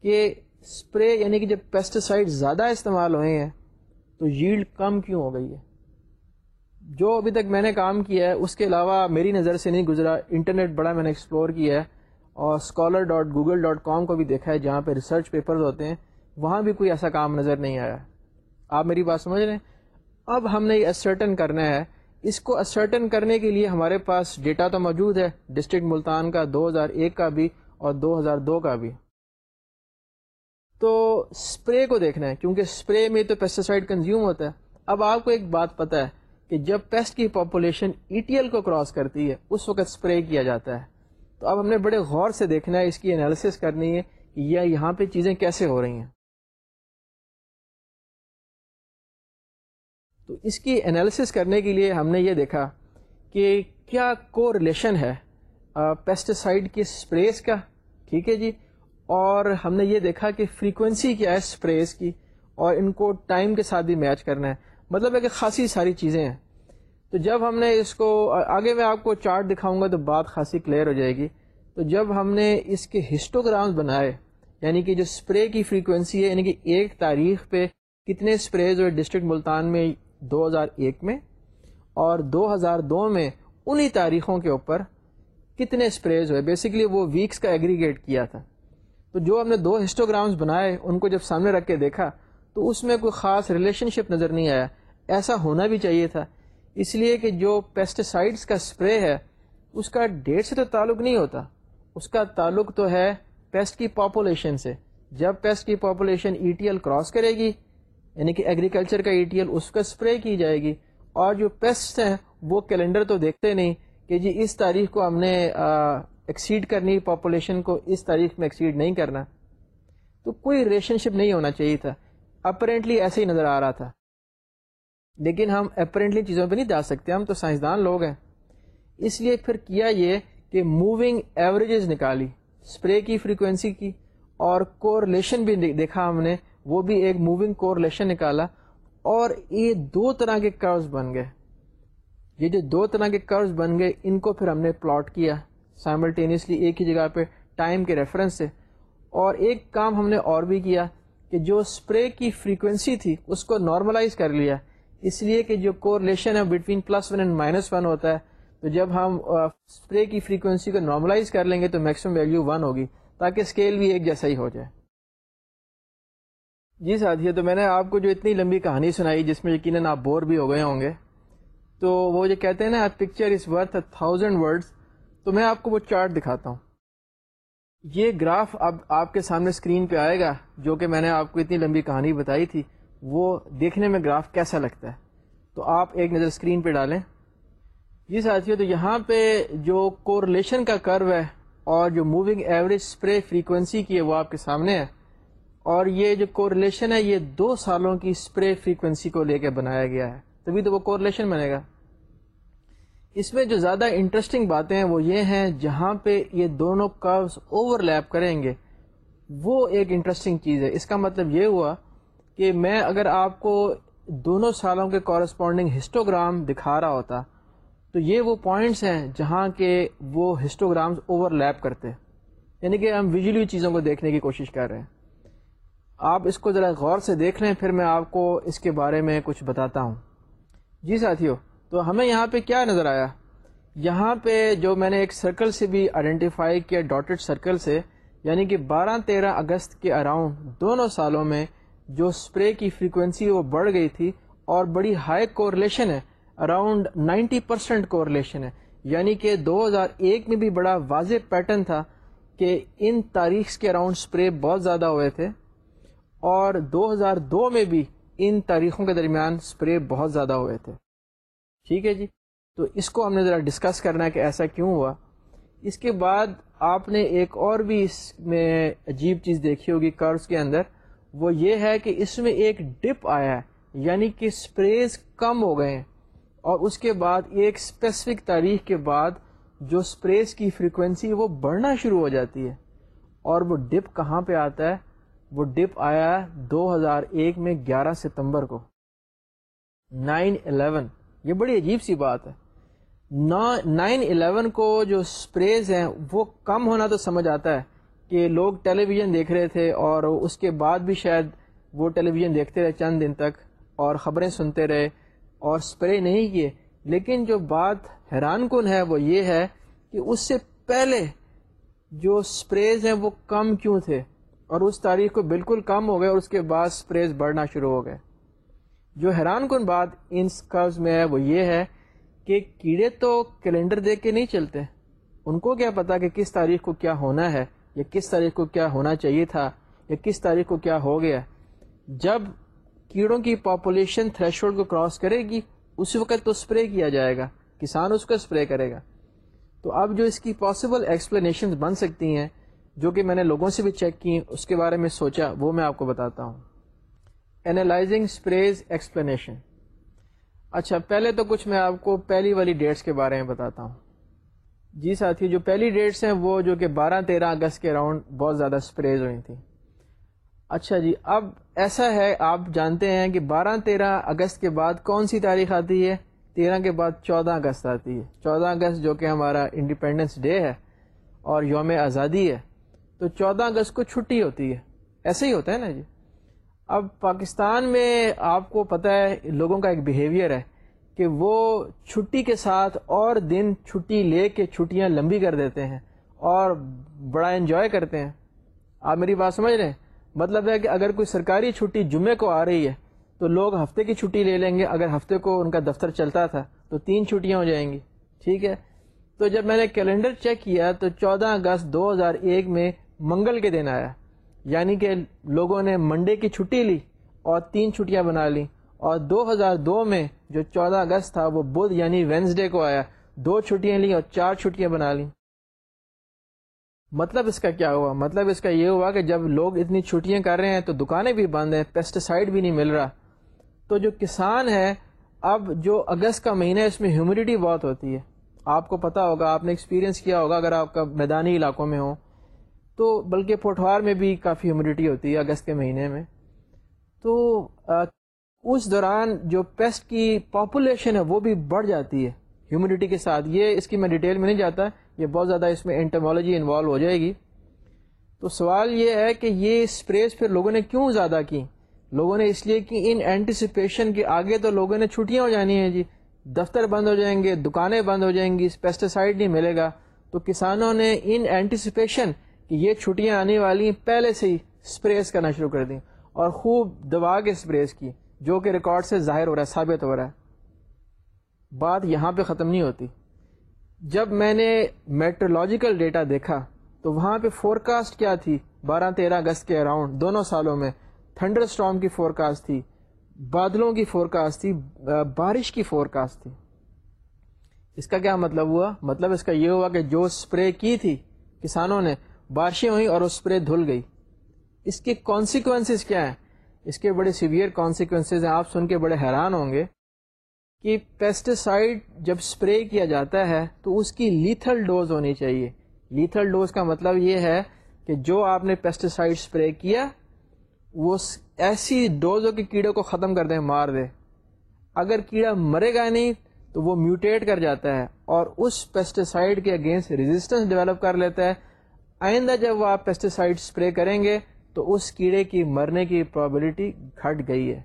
کہ اسپرے یعنی کہ جب پیسٹیسائڈ زیادہ استعمال ہوئے ہیں تو ییلڈ کم کیوں ہو گئی ہے؟ جو ابھی تک میں نے کام کیا ہے، اس کے علاوہ میری نظر سے نہیں گزرا، انٹرنیٹ بڑا میں نے ایکسپلور کیا ہے اور scholar dot Google dot com کو بھی دیکھا ہے، جہاں پہ ریسرچ پیپرز ہوتے ہیں، وہاں بھی کوئی ایسا کام نظر نہیں آیا۔ آپ میری بات سمجھ رہے ہیں؟ اب ہم نے یہ اسرٹن کرنا ہے اس کو اسرٹن کرنے کے لیے ہمارے پاس ڈیٹا تو موجود ہے ڈسٹرکٹ ملتان کا، دو ہزار ایک کا بھی اور دو ہزار دو کا بھی۔ تو اسپرے کو دیکھنا ہے، کیونکہ اسپرے میں تو پیسٹیسائڈ کنزیوم ہوتا ہے۔ اب آپ کو ایک بات پتہ ہے کہ جب پیسٹ کی پاپولیشن ای ٹی ایل کو کراس کرتی ہے، اس وقت اسپرے کیا جاتا ہے۔ تو اب ہم نے بڑے غور سے دیکھنا ہے، اس کی انالیسس کرنی ہے کہ یہ یہاں پہ چیزیں کیسے ہو رہی ہیں۔ تو اس کی انالیسس کرنے کے لیے ہم نے یہ دیکھا کہ کیا کو ریلیشن ہے پیسٹیسائڈ کی اسپریز کا، ٹھیک ہے جی؟ اور ہم نے یہ دیکھا کہ فریکوینسی کیا ہے اسپریز کی اور ان کو ٹائم کے ساتھ بھی میچ کرنا ہے۔ مطلب ہے کہ خاصی ساری چیزیں ہیں۔ تو جب ہم نے اس کو، آگے میں آپ کو چارٹ دکھاؤں گا تو بات خاصی کلیئر ہو جائے گی۔ تو جب ہم نے اس کے ہسٹوگرامز بنائے یعنی کہ جو اسپرے کی فریکوینسی ہے یعنی کہ ایک تاریخ پہ کتنے اسپریز ہوئے ڈسٹرکٹ ملتان میں دو ہزار ایک میں اور دو ہزار دو میں انہی تاریخوں کے اوپر کتنے اسپریز ہوئے؟ بیسکلی وہ ویکس کا ایگریگیٹ کیا تھا۔ تو جو ہم نے دو ہسٹوگرامز بنائے، ان کو جب سامنے رکھ کے دیکھا، تو اس میں کوئی خاص ریلیشن شپ نظر نہیں آیا۔ ایسا ہونا بھی چاہیے تھا۔ اس لیے کہ جو پیسٹیسائڈس کا اسپرے ہے، اس کا ڈیٹ سے تو تعلق نہیں ہوتا۔ اس کا تعلق تو ہے پیسٹ کی پاپولیشن سے۔ جب پیسٹ کی population E T L cross کرے گی یعنی کہ ایگریکلچر کا ای ٹی ایل اس کا اسپرے کی جائے گی۔ اور جو پیسٹ ہیں، وہ کیلنڈر تو دیکھتے نہیں کہ جی اس تاریخ کو ہم نے ایکسیڈ کرنی پاپولیشن کو اس تاریخ میں ایکسیڈ نہیں کرنا۔ تو کوئی ریلیشن شپ نہیں ہونا چاہیے تھا۔ اپرینٹلی ایسے ہی نظر آ رہا تھا۔ لیکن ہم اپرینٹلی چیزوں پہ نہیں جا سکتے۔ ہم تو سائنسدان لوگ ہیں۔ اس لیے پھر کیا یہ کہ موونگ ایوریجز نکالی۔ اسپرے کی فریکوینسی کی اور کورلیشن بھی دیکھا ہم نے۔ وہ بھی ایک موونگ کورلیشن نکالا اور یہ دو طرح کے کروز بن گئے۔ یہ جو دو طرح کے کروز بن گئے، ان کو پھر ہم نے پلاٹ کیا سائملٹینیسلی ایک ہی جگہ پہ ٹائم کے ریفرنس سے۔ اور ایک کام ہم نے اور بھی کیا کہ جو اسپرے کی فریکوینسی تھی، اس کو نارملائز کر لیا۔ اس لیے کہ جو کوریلیشن ہے between plus one and minus one ہوتا ہے۔ تو جب ہم اسپرے کی فریکوینسی کو نارملائز کر لیں گے تو میکسیمم ویلیو ون ہوگی، تاکہ اسکیل بھی ایک جیسا ہی ہو جائے۔ جی ساتھی تو میں نے آپ کو جو اتنی لمبی کہانی سنائی جس میں یقیناً آپ بور بھی ہو گئے ہوں گے، تو وہ جو کہتے ہیں نا picture is worth a thousand words تو میں آپ کو وہ چارٹ دکھاتا ہوں۔ یہ گراف اب آپ کے سامنے اسکرین پہ آئے گا، جو کہ میں نے آپ کو اتنی لمبی کہانی بتائی تھی۔ وہ دیکھنے میں گراف کیسا لگتا ہے؟ تو آپ ایک نظر اسکرین پہ ڈالیں۔ جی ساتھیوں تو یہاں پہ جو کورلیشن کا کرو ہے اور جو موونگ ایوریج اسپرے فریکوینسی کی ہے، وہ آپ کے سامنے ہے۔ اور یہ جو کورلیشن ہے، یہ دو سالوں کی اسپرے فریکوینسی کو لے کے بنایا گیا ہے۔ تبھی تو وہ کورلیشن بنے گا۔ اس میں جو زیادہ انٹرسٹنگ باتیں ہیں، وہ یہ ہیں، جہاں پہ یہ دونوں کروز اوور لیپ کریں گے، وہ ایک انٹرسٹنگ چیز ہے۔ اس کا مطلب یہ ہوا کہ میں اگر آپ کو دونوں سالوں کے کورسپونڈنگ ہسٹوگرام دکھا رہا ہوتا، تو یہ وہ پوائنٹس ہیں جہاں کے وہ ہسٹوگرامز اوور لیپ کرتے۔ یعنی کہ ہم ویژولی چیزوں کو دیکھنے کی کوشش کر رہے ہیں۔ آپ اس کو ذرا غور سے دیکھ لیں، پھر میں آپ کو اس کے بارے میں کچھ بتاتا ہوں۔ جی ساتھیوں تو ہمیں یہاں پہ کیا نظر آیا؟ یہاں پہ جو میں نے ایک سرکل سے بھی آئیڈینٹیفائی کیا ڈاٹڈ سرکل سے یعنی کہ بارہ تیرہ اگست کے اراؤنڈ دونوں سالوں میں جو اسپرے کی فریکوینسی وہ بڑھ گئی تھی اور بڑی ہائی کورلیشن ہے اراؤنڈ نائنٹی پرسینٹ کورلیشن ہے۔ یعنی کہ دو ہزار ایک میں بھی بڑا واضح پیٹرن تھا کہ ان تاریخ کے اراؤنڈ اسپرے بہت زیادہ ہوئے تھے۔ اور دو ہزار دو میں بھی ان تاریخوں کے درمیان اسپرے بہت زیادہ ہوئے تھے۔ ٹھیک ہے جی؟ تو اس کو ہم نے ذرا ڈسکس کرنا ہے کہ ایسا کیوں ہوا۔ اس کے بعد آپ نے ایک اور بھی اس میں عجیب چیز دیکھی ہوگی کرس کے اندر۔ وہ یہ ہے کہ اس میں ایک ڈپ آیا ہے یعنی کہ اسپریز کم ہو گئے ہیں۔ اور اس کے بعد ایک اسپیسیفک تاریخ کے بعد جو اسپریز کی فریکوینسی وہ بڑھنا شروع ہو جاتی ہے۔ اور وہ ڈپ کہاں پہ آتا ہے؟ وہ ڈپ آیا دو ہزار ایک میں گیارہ ستمبر کو۔ نائن الیون، یہ بڑی عجیب سی بات ہے۔ نائن الیون کو جو اسپریز ہیں، وہ کم ہونا تو سمجھ آتا ہے کہ لوگ ٹیلی ویژن دیکھ رہے تھے اور اس کے بعد بھی شاید وہ ٹیلی ویژن دیکھتے رہے چند دن تک اور خبریں سنتے رہے اور اسپرے نہیں کیے۔ لیکن جو بات حیران کن ہے، وہ یہ ہے کہ اس سے پہلے جو اسپریز ہیں، وہ کم کیوں تھے؟ اور اس تاریخ کو بالکل کم ہو گئے اور اس کے بعد اسپریز بڑھنا شروع ہو گئے۔ جو حیران کن بات ان قرض میں ہے وہ یہ ہے کہ کیڑے تو کیلنڈر دیکھ کے نہیں چلتے۔ ان کو کیا پتا کہ کس تاریخ کو کیا ہونا ہے، یا کس تاریخ کو کیا ہونا چاہیے تھا، یا کس تاریخ کو کیا ہو گیا۔ جب کیڑوں کی پاپولیشن تھریش کو کراس کرے گی اس وقت تو اسپرے کیا جائے گا، کسان اس کو اسپرے کرے گا۔ تو اب جو اس کی پاسبل ایکسپلینیشن بن سکتی ہیں جو کہ میں نے لوگوں سے بھی چیک کی، اس کے بارے میں سوچا، وہ میں آپ کو بتاتا ہوں۔ اینالائزنگ اسپریز ایکسپلینیشن اچھا پہلے تو کچھ میں آپ کو پہلی والی ڈیٹس کے بارے میں بتاتا ہوں۔ جی ساتھی، جو پہلی ڈیٹس ہیں وہ جو کہ بارہ تیرہ اگست کے راؤنڈ بہت زیادہ اسپریز ہوئی تھیں۔ اچھا جی اب ایسا ہے، آپ جانتے ہیں کہ بارہ تیرہ اگست کے بعد کون سی تاریخ آتی ہے؟ تیرہ کے بعد چودہ اگست آتی ہے۔ چودہ اگست جو کہ ہمارا انڈیپینڈنس ڈے ہے اور یوم آزادی ہے۔ تو چودہ اگست کو چھٹی ہوتی ہے۔ ایسے ہی ہوتا ہے نا جی۔ اب پاکستان میں آپ کو پتہ ہے، لوگوں کا ایک بیہیویئر ہے کہ وہ چھٹی کے ساتھ اور دن چھٹی لے کے چھٹیاں لمبی کر دیتے ہیں اور بڑا انجوائے کرتے ہیں۔ آپ میری بات سمجھ رہے ہیں؟ مطلب ہے کہ اگر کوئی سرکاری چھٹی جمعے کو آ رہی ہے تو لوگ ہفتے کی چھٹی لے لیں گے۔ اگر ہفتے کو ان کا دفتر چلتا تھا تو تین چھٹیاں ہو جائیں گی۔ ٹھیک ہے؟ تو جب میں نے کیلنڈر چیک کیا تو چودہ اگست دو ہزار ایک میں منگل کے دن آیا۔ یعنی کہ لوگوں نے منڈے کی چھٹی لی اور تین چھٹیاں بنا لیں۔ اور دو ہزار دو میں جو چودہ اگست تھا، وہ بدھ یعنی وینسڈے کو آیا۔ دو چھٹیاں لیں اور چار چھٹیاں بنا لیں۔ مطلب اس کا کیا ہوا؟ مطلب اس کا یہ ہوا کہ جب لوگ اتنی چھٹیاں کر رہے ہیں تو دکانیں بھی بند ہیں پیسٹیسائڈ بھی نہیں مل رہا۔ تو جو کسان ہے، اب جو اگست کا مہینہ ہے، اس میں ہیومیڈیٹی بہت ہوتی ہے۔ آپ کو پتا ہوگا، آپ نے ایکسپیرینس کیا ہوگا اگر آپ کا میدانی علاقوں میں ہو تو بلکہ پوٹوار میں بھی کافی ہیومیڈیٹی ہوتی ہے اگست کے مہینے میں۔ تو اس دوران جو پیسٹ کی پاپولیشن ہے وہ بھی بڑھ جاتی ہے۔ ہیومیڈیٹی کے ساتھ یہ اس کی میں ڈیٹیل میں نہیں جاتا، یہ بہت زیادہ اس میں انٹرمولوجی انوالو ہو جائے گی۔ تو سوال یہ ہے کہ یہ اسپریز پھر لوگوں نے کیوں زیادہ کی؟ لوگوں نے اس لیے کہ ان اینٹیسپیشن کے آگے تو لوگوں نے چھٹیاں ہو جانی ہیں جی۔ دفتر بند ہو جائیں گے، دکانیں بند ہو جائیں گی پیسٹیسائڈ نہیں ملے گا۔ تو کسانوں نے ان اینٹیسپیشن یہ چھٹیاں آنے والی ہیں، پہلے سے ہی اسپریز کرنا شروع کر دیں۔ اور خوب دبا کے اسپریز کی، جو کہ ریکارڈ سے ظاہر ہو رہا ہے، ثابت ہو رہا ہے۔ بات یہاں پہ ختم نہیں ہوتی۔ جب میں نے میٹرولوجیکل ڈیٹا دیکھا، تو وہاں پہ فورکاسٹ کیا تھی؟ بارہ تیرہ اگست کے اراؤنڈ دونوں سالوں میں تھنڈر اسٹارم کی فورکاسٹ تھی، بادلوں کی فورکاسٹ تھی بارش کی فورکاسٹ تھی۔ اس کا کیا مطلب ہوا؟ مطلب اس کا یہ ہوا کہ جو اسپرے کی تھی کسانوں نے بارشیں ہوئیں اور وہ اسپرے دھل گئی۔ اس کے کانسیکوینسز کیا ہیں؟ اس کے بڑے سیویئر کانسیکوینسز ہیں۔ آپ سن کے بڑے حیران ہوں گے کہ پیسٹیسائڈ جب اسپرے کیا جاتا ہے تو اس کی لیتھل ڈوز ہونی چاہیے۔ لیتھل ڈوز کا مطلب یہ ہے کہ جو آپ نے پیسٹیسائڈ اسپرے کیا، وہ ایسی ڈوزوں کے کیڑے کو ختم کر دیں مار دے۔ اگر کیڑا مرے گا نہیں تو وہ میوٹیٹ کر جاتا ہے اور اس پیسٹیسائڈ کے اگینسٹ ریزسٹنس ڈیولپ کر لیتا ہے۔ آئندہ جب وہ آپ پیسٹیسائڈ اسپرے کریں گے تو اس کیڑے کی مرنے کی پرابلٹی گھٹ گئی ہے۔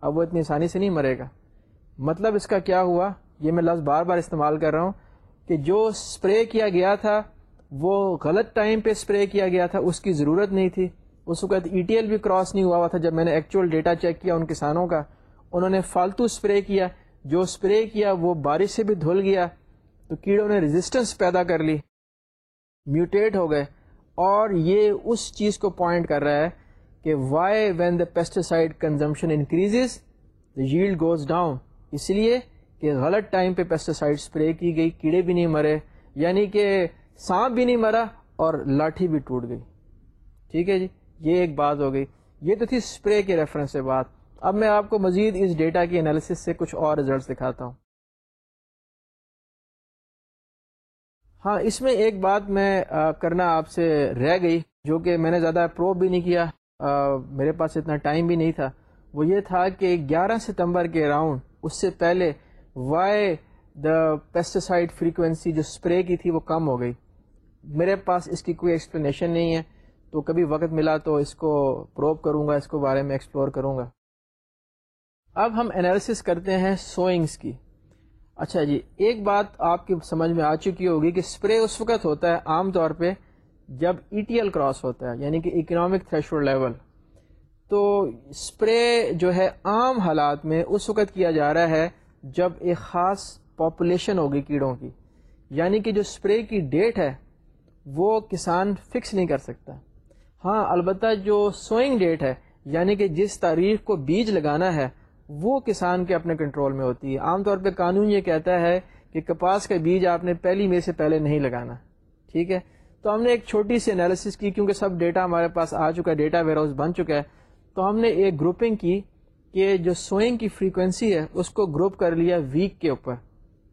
اب وہ اتنی آسانی سے نہیں مرے گا۔ مطلب اس کا کیا ہوا؟ یہ میں لفظ بار بار استعمال کر رہا ہوں کہ جو اسپرے کیا گیا تھا، وہ غلط ٹائم پہ اسپرے کیا گیا تھا، اس کی ضرورت نہیں تھی۔ اس وقت ای ٹی ایل بھی کراس نہیں ہوا ہوا تھا۔ جب میں نے ایکچوئل ڈیٹا چیک کیا ان کسانوں کا، انہوں نے فالتو اسپرے کیا۔ جو اسپرے کیا، وہ بارش سے بھی دھل گیا۔ تو کیڑوں نے ریزسٹنس پیدا کر لی۔ میوٹیٹ ہو گئے اور یہ اس چیز کو پوائنٹ کر رہا ہے کہ why when the pesticide consumption increases the yield goes down اس لیے کہ غلط ٹائم پہ پیسٹیسائڈ اسپرے کی گئی، کیڑے بھی نہیں مرے یعنی کہ سانپ بھی نہیں مرا اور لاٹھی بھی ٹوٹ گئی۔ ٹھیک ہے جی؟ یہ ایک بات ہو گئی۔ یہ تو تھی اسپرے کے ریفرنس سے بات۔ اب میں آپ کو مزید اس ڈیٹا کی انالیسس سے کچھ اور ریزلٹس دکھاتا ہوں۔ ہاں اس میں ایک بات میں کرنا آپ سے رہ گئی، جو کہ میں نے زیادہ پروو بھی نہیں کیا میرے پاس اتنا ٹائم بھی نہیں تھا۔ وہ یہ تھا کہ گیارہ ستمبر کے راؤنڈ اس سے پہلے وائی دا پیسٹیسائڈ فریکوینسی جو اسپرے کی تھی وہ کم ہو گئی۔ میرے پاس اس کی کوئی ایکسپلینیشن نہیں ہے، تو کبھی وقت ملا تو اس کو پروو کروں گا، اس کو بارے میں ایکسپلور کروں گا۔ اب ہم انالیسس کرتے ہیں سوئنگس کی۔ اچھا جی ایک بات آپ کی سمجھ میں آ چکی ہوگی کہ اسپرے اس وقت ہوتا ہے عام طور پہ جب ای ٹی ایل کراس ہوتا ہے یعنی کہ اکنامک تھریشور لیول تو اسپرے جو ہے عام حالات میں اس وقت کیا جا رہا ہے جب ایک خاص پاپولیشن ہوگی کیڑوں کی۔ یعنی کہ جو اسپرے کی ڈیٹ ہے، وہ کسان فکس نہیں کر سکتا۔ ہاں البتہ جو سوئنگ ڈیٹ ہے یعنی کہ جس تاریخ کو بیج لگانا ہے وہ کسان کے اپنے کنٹرول میں ہوتی ہے۔ عام طور پہ قانون یہ کہتا ہے کہ کپاس کا بیج آپ نے پہلی میں سے پہلے نہیں لگانا، ٹھیک ہے؟ تو ہم نے ایک چھوٹی سی انالیسس کی، کیونکہ سب ڈیٹا ہمارے پاس آ چکا ہے ڈیٹا ویئر ہاؤس بن چکا ہے۔ تو ہم نے ایک گروپنگ کی کہ جو سوئنگ کی فریکوینسی ہے، اس کو گروپ کر لیا ویک کے اوپر۔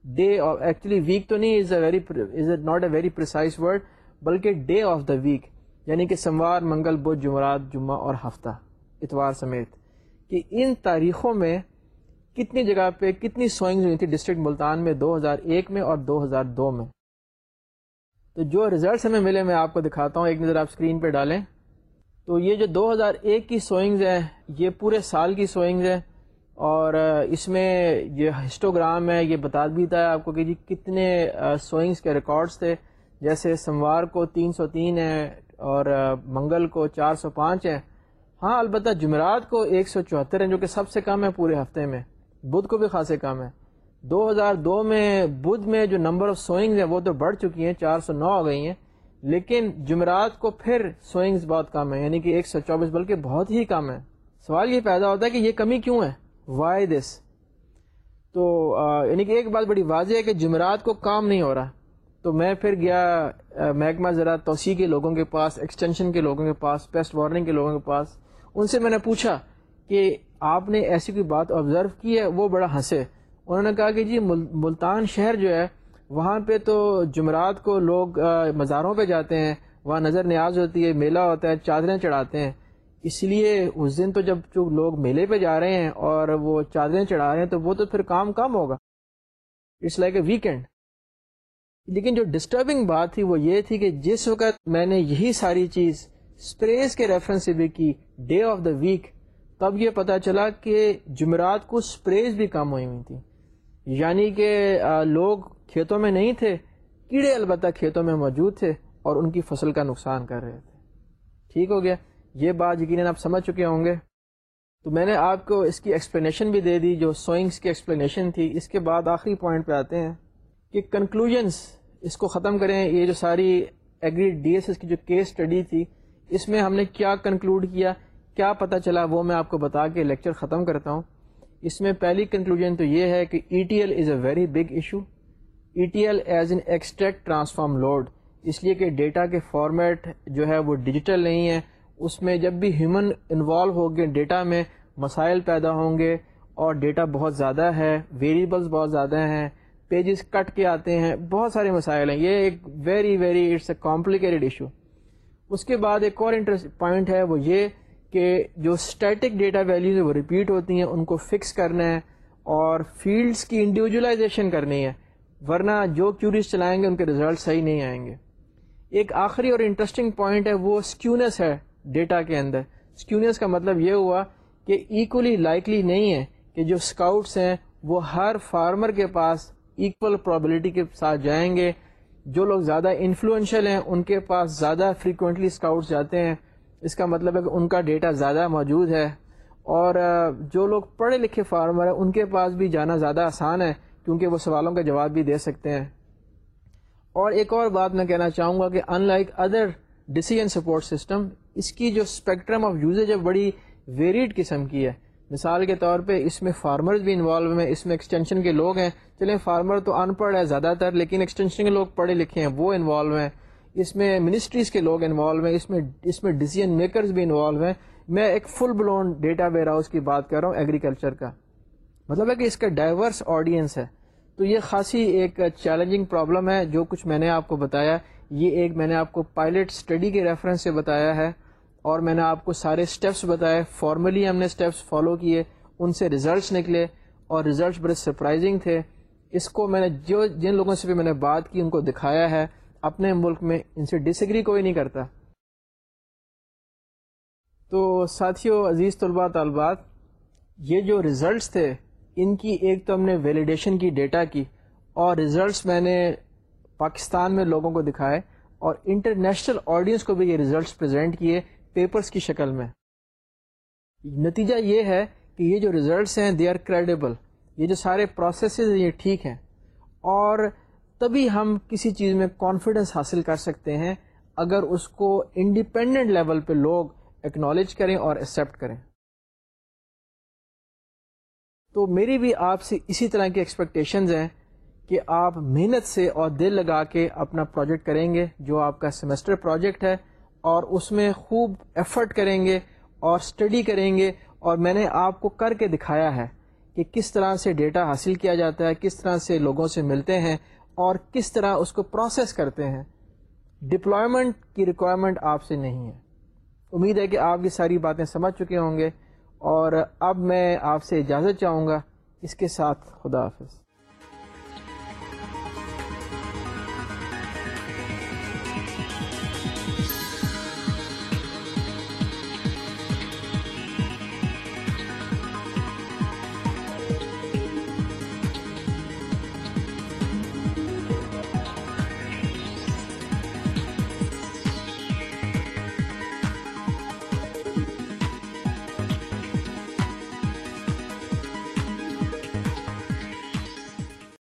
ڈے ایکچولی ویک تو نہیں is a very is a not a very precise word بلکہ ڈے آف دا ویک یعنی کہ سموار منگل، بدھ، جمعرات، جمعہ اور ہفتہ، اتوار سمیت۔ کہ ان تاریخوں میں کتنی جگہ پہ کتنی سوئنگز ہوئی تھی ڈسٹرکٹ ملتان میں دو ہزار ایک میں اور دو ہزار دو میں۔ تو جو ریزلٹس ہمیں ملے میں آپ کو دکھاتا ہوں، ایک نظر آپ اسکرین پہ ڈالیں۔ تو یہ جو دو ہزار ایک کی سوئنگز ہیں، یہ پورے سال کی سوئنگز ہیں۔ اور اس میں یہ ہسٹوگرام ہے، یہ بتا دیتا ہے آپ کو کہ جی کتنے سوئنگز کے ریکارڈز تھے۔ جیسے سموار کو تین سو تین ہے اور منگل کو چار سو پانچ ہے۔ ہاں البتہ جمعرات کو ایک سو چوہتر ہیں، جو کہ سب سے کم ہے پورے ہفتے میں۔ بدھ کو بھی خاصے کم ہے۔ دو ہزار دو میں بدھ میں جو نمبر آف سوئنگز ہیں، وہ تو بڑھ چکی ہیں، چار سو نو ہو گئی ہیں۔ لیکن جمعرات کو پھر سوئنگز بہت کم ہے یعنی کہ ایک سو چوبیس بلکہ بہت ہی کم ہے سوال یہ پیدا ہوتا ہے کہ یہ کمی کیوں ہے؟ وائی دس تو یعنی کہ ایک بات بڑی واضح ہے کہ جمعرات کو کام نہیں ہو رہا۔ تو میں پھر گیا محکمہ ذرا توسیع کے لوگوں کے پاس ایکسٹینشن کے لوگوں کے پاس پیسٹ وارننگ کے لوگوں کے پاس۔ ان سے میں نے پوچھا کہ آپ نے ایسی کوئی بات آبزرو کی ہے؟ وہ بڑا ہنسے۔ انہوں نے کہا کہ جی ملتان شہر جو ہے، وہاں پہ تو جمعرات کو لوگ مزاروں پہ جاتے ہیں۔ وہاں نظر نیاز ہوتی ہے، میلہ ہوتا ہے، چادریں چڑھاتے ہیں۔ اس لیے اس دن تو جب جو لوگ میلے پہ جا رہے ہیں اور وہ چادریں چڑھا رہے ہیں، تو وہ تو پھر کام کم ہوگا۔ اٹس لائک اے ویکینڈ لیکن جو ڈسٹربنگ بات تھی وہ یہ تھی کہ جس وقت میں نے یہی ساری چیز اسپریز کے ریفرنس سے بھی کی ڈے آف دا ویک تب یہ پتا چلا کہ جمعرات کو اسپریز بھی کم ہوئی ہوئی تھی۔ یعنی کہ لوگ کھیتوں میں نہیں تھے، کیڑے البتہ کھیتوں میں موجود تھے اور ان کی فصل کا نقصان کر رہے تھے۔ ٹھیک ہو گیا، یہ بات یقیناً آپ سمجھ چکے ہوں گے۔ تو میں نے آپ کو اس کی ایکسپلینیشن بھی دے دی، جو سوئنگس کی ایکسپلینیشن تھی۔ اس کے بعد آخری پوائنٹ پہ آتے ہیں کہ کنکلوژنس اس کو ختم کریں۔ یہ جو ساری ایگری ڈی ایس ایس کی جو کیس اسٹڈی تھی اس میں ہم نے کیا کنکلوڈ کیا؟ کیا پتہ چلا؟ وہ میں آپ کو بتا کے لیکچر ختم کرتا ہوں۔ اس میں پہلی کنکلوژن تو یہ ہے کہ E T L is a very big issue E T L as an extract transform load اس لیے کہ ڈیٹا کے فارمیٹ جو ہے وہ ڈیجیٹل نہیں ہے۔ اس میں جب بھی ہیومن انوالو ہو گئے ڈیٹا میں، مسائل پیدا ہوں گے اور ڈیٹا بہت زیادہ ہے ویریبلس بہت زیادہ ہیں پیجز کٹ کے آتے ہیں، بہت سارے مسائل ہیں۔ یہ ایک very very it's a complicated issue اس کے بعد ایک اور انٹرسٹ پوائنٹ ہے وہ یہ کہ جو اسٹیٹک ڈیٹا ویلیوز وہ ریپیٹ ہوتی ہیں، ان کو فکس کرنا ہے اور فیلڈس کی انڈیویجولائزیشن کرنی ہے، ورنہ جو کیوریز چلائیں گے، ان کے ریزلٹ صحیح نہیں آئیں گے۔ ایک آخری اور انٹرسٹنگ پوائنٹ ہے، وہ اسکیونس ہے ڈیٹا کے اندر۔ اسکیونس کا مطلب یہ ہوا کہ ایکولی لائکلی نہیں ہے کہ جو اسکاؤٹس ہیں، وہ ہر فارمر کے پاس ایکول پرابلٹی کے ساتھ جائیں گے۔ جو لوگ زیادہ انفلوئنشل ہیں، ان کے پاس زیادہ فریکوینٹلی اسکاؤٹس جاتے ہیں۔ اس کا مطلب ہے کہ ان کا ڈیٹا زیادہ موجود ہے۔ اور جو لوگ پڑھے لکھے فارمر ہیں، ان کے پاس بھی جانا زیادہ آسان ہے، کیونکہ وہ سوالوں کا جواب بھی دے سکتے ہیں۔ اور ایک اور بات میں کہنا چاہوں گا کہ in like other decision support system اس کی جو اسپیکٹرم آف یوزیج ہے بڑی ویریڈ قسم کی ہے۔ مثال کے طور پہ اس میں فارمرز بھی انوالو ہیں، اس میں ایکسٹینشن کے لوگ ہیں۔ چلیں فارمر تو ان پڑھ ہے زیادہ تر، لیکن ایکسٹینشن کے لوگ پڑھے لکھے ہیں، وہ انوالو ہیں۔ اس میں منسٹریز کے لوگ انوالو ہیں، اس میں اس میں ڈیسیجن میکرز بھی انوالو ہیں۔ میں ایک full blown data warehouse کی بات کر رہا ہوں ایگریکلچر کا۔ مطلب ہے کہ اس کا ڈائیورس آڈینس ہے۔ تو یہ خاصی ایک چیلنجنگ پرابلم ہے، جو کچھ میں نے آپ کو بتایا۔ یہ ایک میں نے آپ کو پائلٹ اسٹڈی کے ریفرنس سے بتایا ہے۔ اور میں نے آپ کو سارے اسٹیپس بتائے فارملی ہم نے اسٹیپس فالو کیے، ان سے ریزلٹس نکلے اور ریزلٹس بڑے سرپرائزنگ تھے۔ اس کو میں نے جو جن لوگوں سے بھی میں نے بات کی، ان کو دکھایا ہے۔ اپنے ملک میں ان سے ڈس ایگری کوئی نہیں کرتا۔ تو ساتھیوں عزیز طلباء، طالبات، یہ جو ریزلٹس تھے، ان کی ایک تو ہم نے ویلیڈیشن کی ڈیٹا کی، اور ریزلٹس میں نے پاکستان میں لوگوں کو دکھائے اور انٹرنیشنل آڈینس کو بھی یہ ریزلٹس پریزنٹ کیے۔ پیپرز کی شکل میں۔ نتیجہ یہ ہے کہ یہ جو ریزلٹس ہیں دے آر کریڈیبل یہ جو سارے پروسیسز ہیں، یہ ٹھیک ہیں۔ اور تبھی ہم کسی چیز میں کانفیڈنس حاصل کر سکتے ہیں اگر اس کو انڈیپینڈنٹ لیول پہ لوگ اکنالج کریں اور ایکسیپٹ کریں۔ تو میری بھی آپ سے اسی طرح کی ایکسپیکٹیشنز ہیں کہ آپ محنت سے اور دل لگا کے اپنا پروجیکٹ کریں گے، جو آپ کا سیمسٹر پروجیکٹ ہے۔ اور اس میں خوب ایفرٹ کریں گے اور اسٹڈی کریں گے اور میں نے آپ کو کر کے دکھایا ہے کہ کس طرح سے ڈیٹا حاصل کیا جاتا ہے، کس طرح سے لوگوں سے ملتے ہیں اور کس طرح اس کو پروسیس کرتے ہیں۔ ڈپلائمنٹ کی ریکوائرمنٹ آپ سے نہیں ہے۔ امید ہے کہ آپ یہ ساری باتیں سمجھ چکے ہوں گے اور اب میں آپ سے اجازت چاہوں گا۔ اس کے ساتھ خدا حافظ۔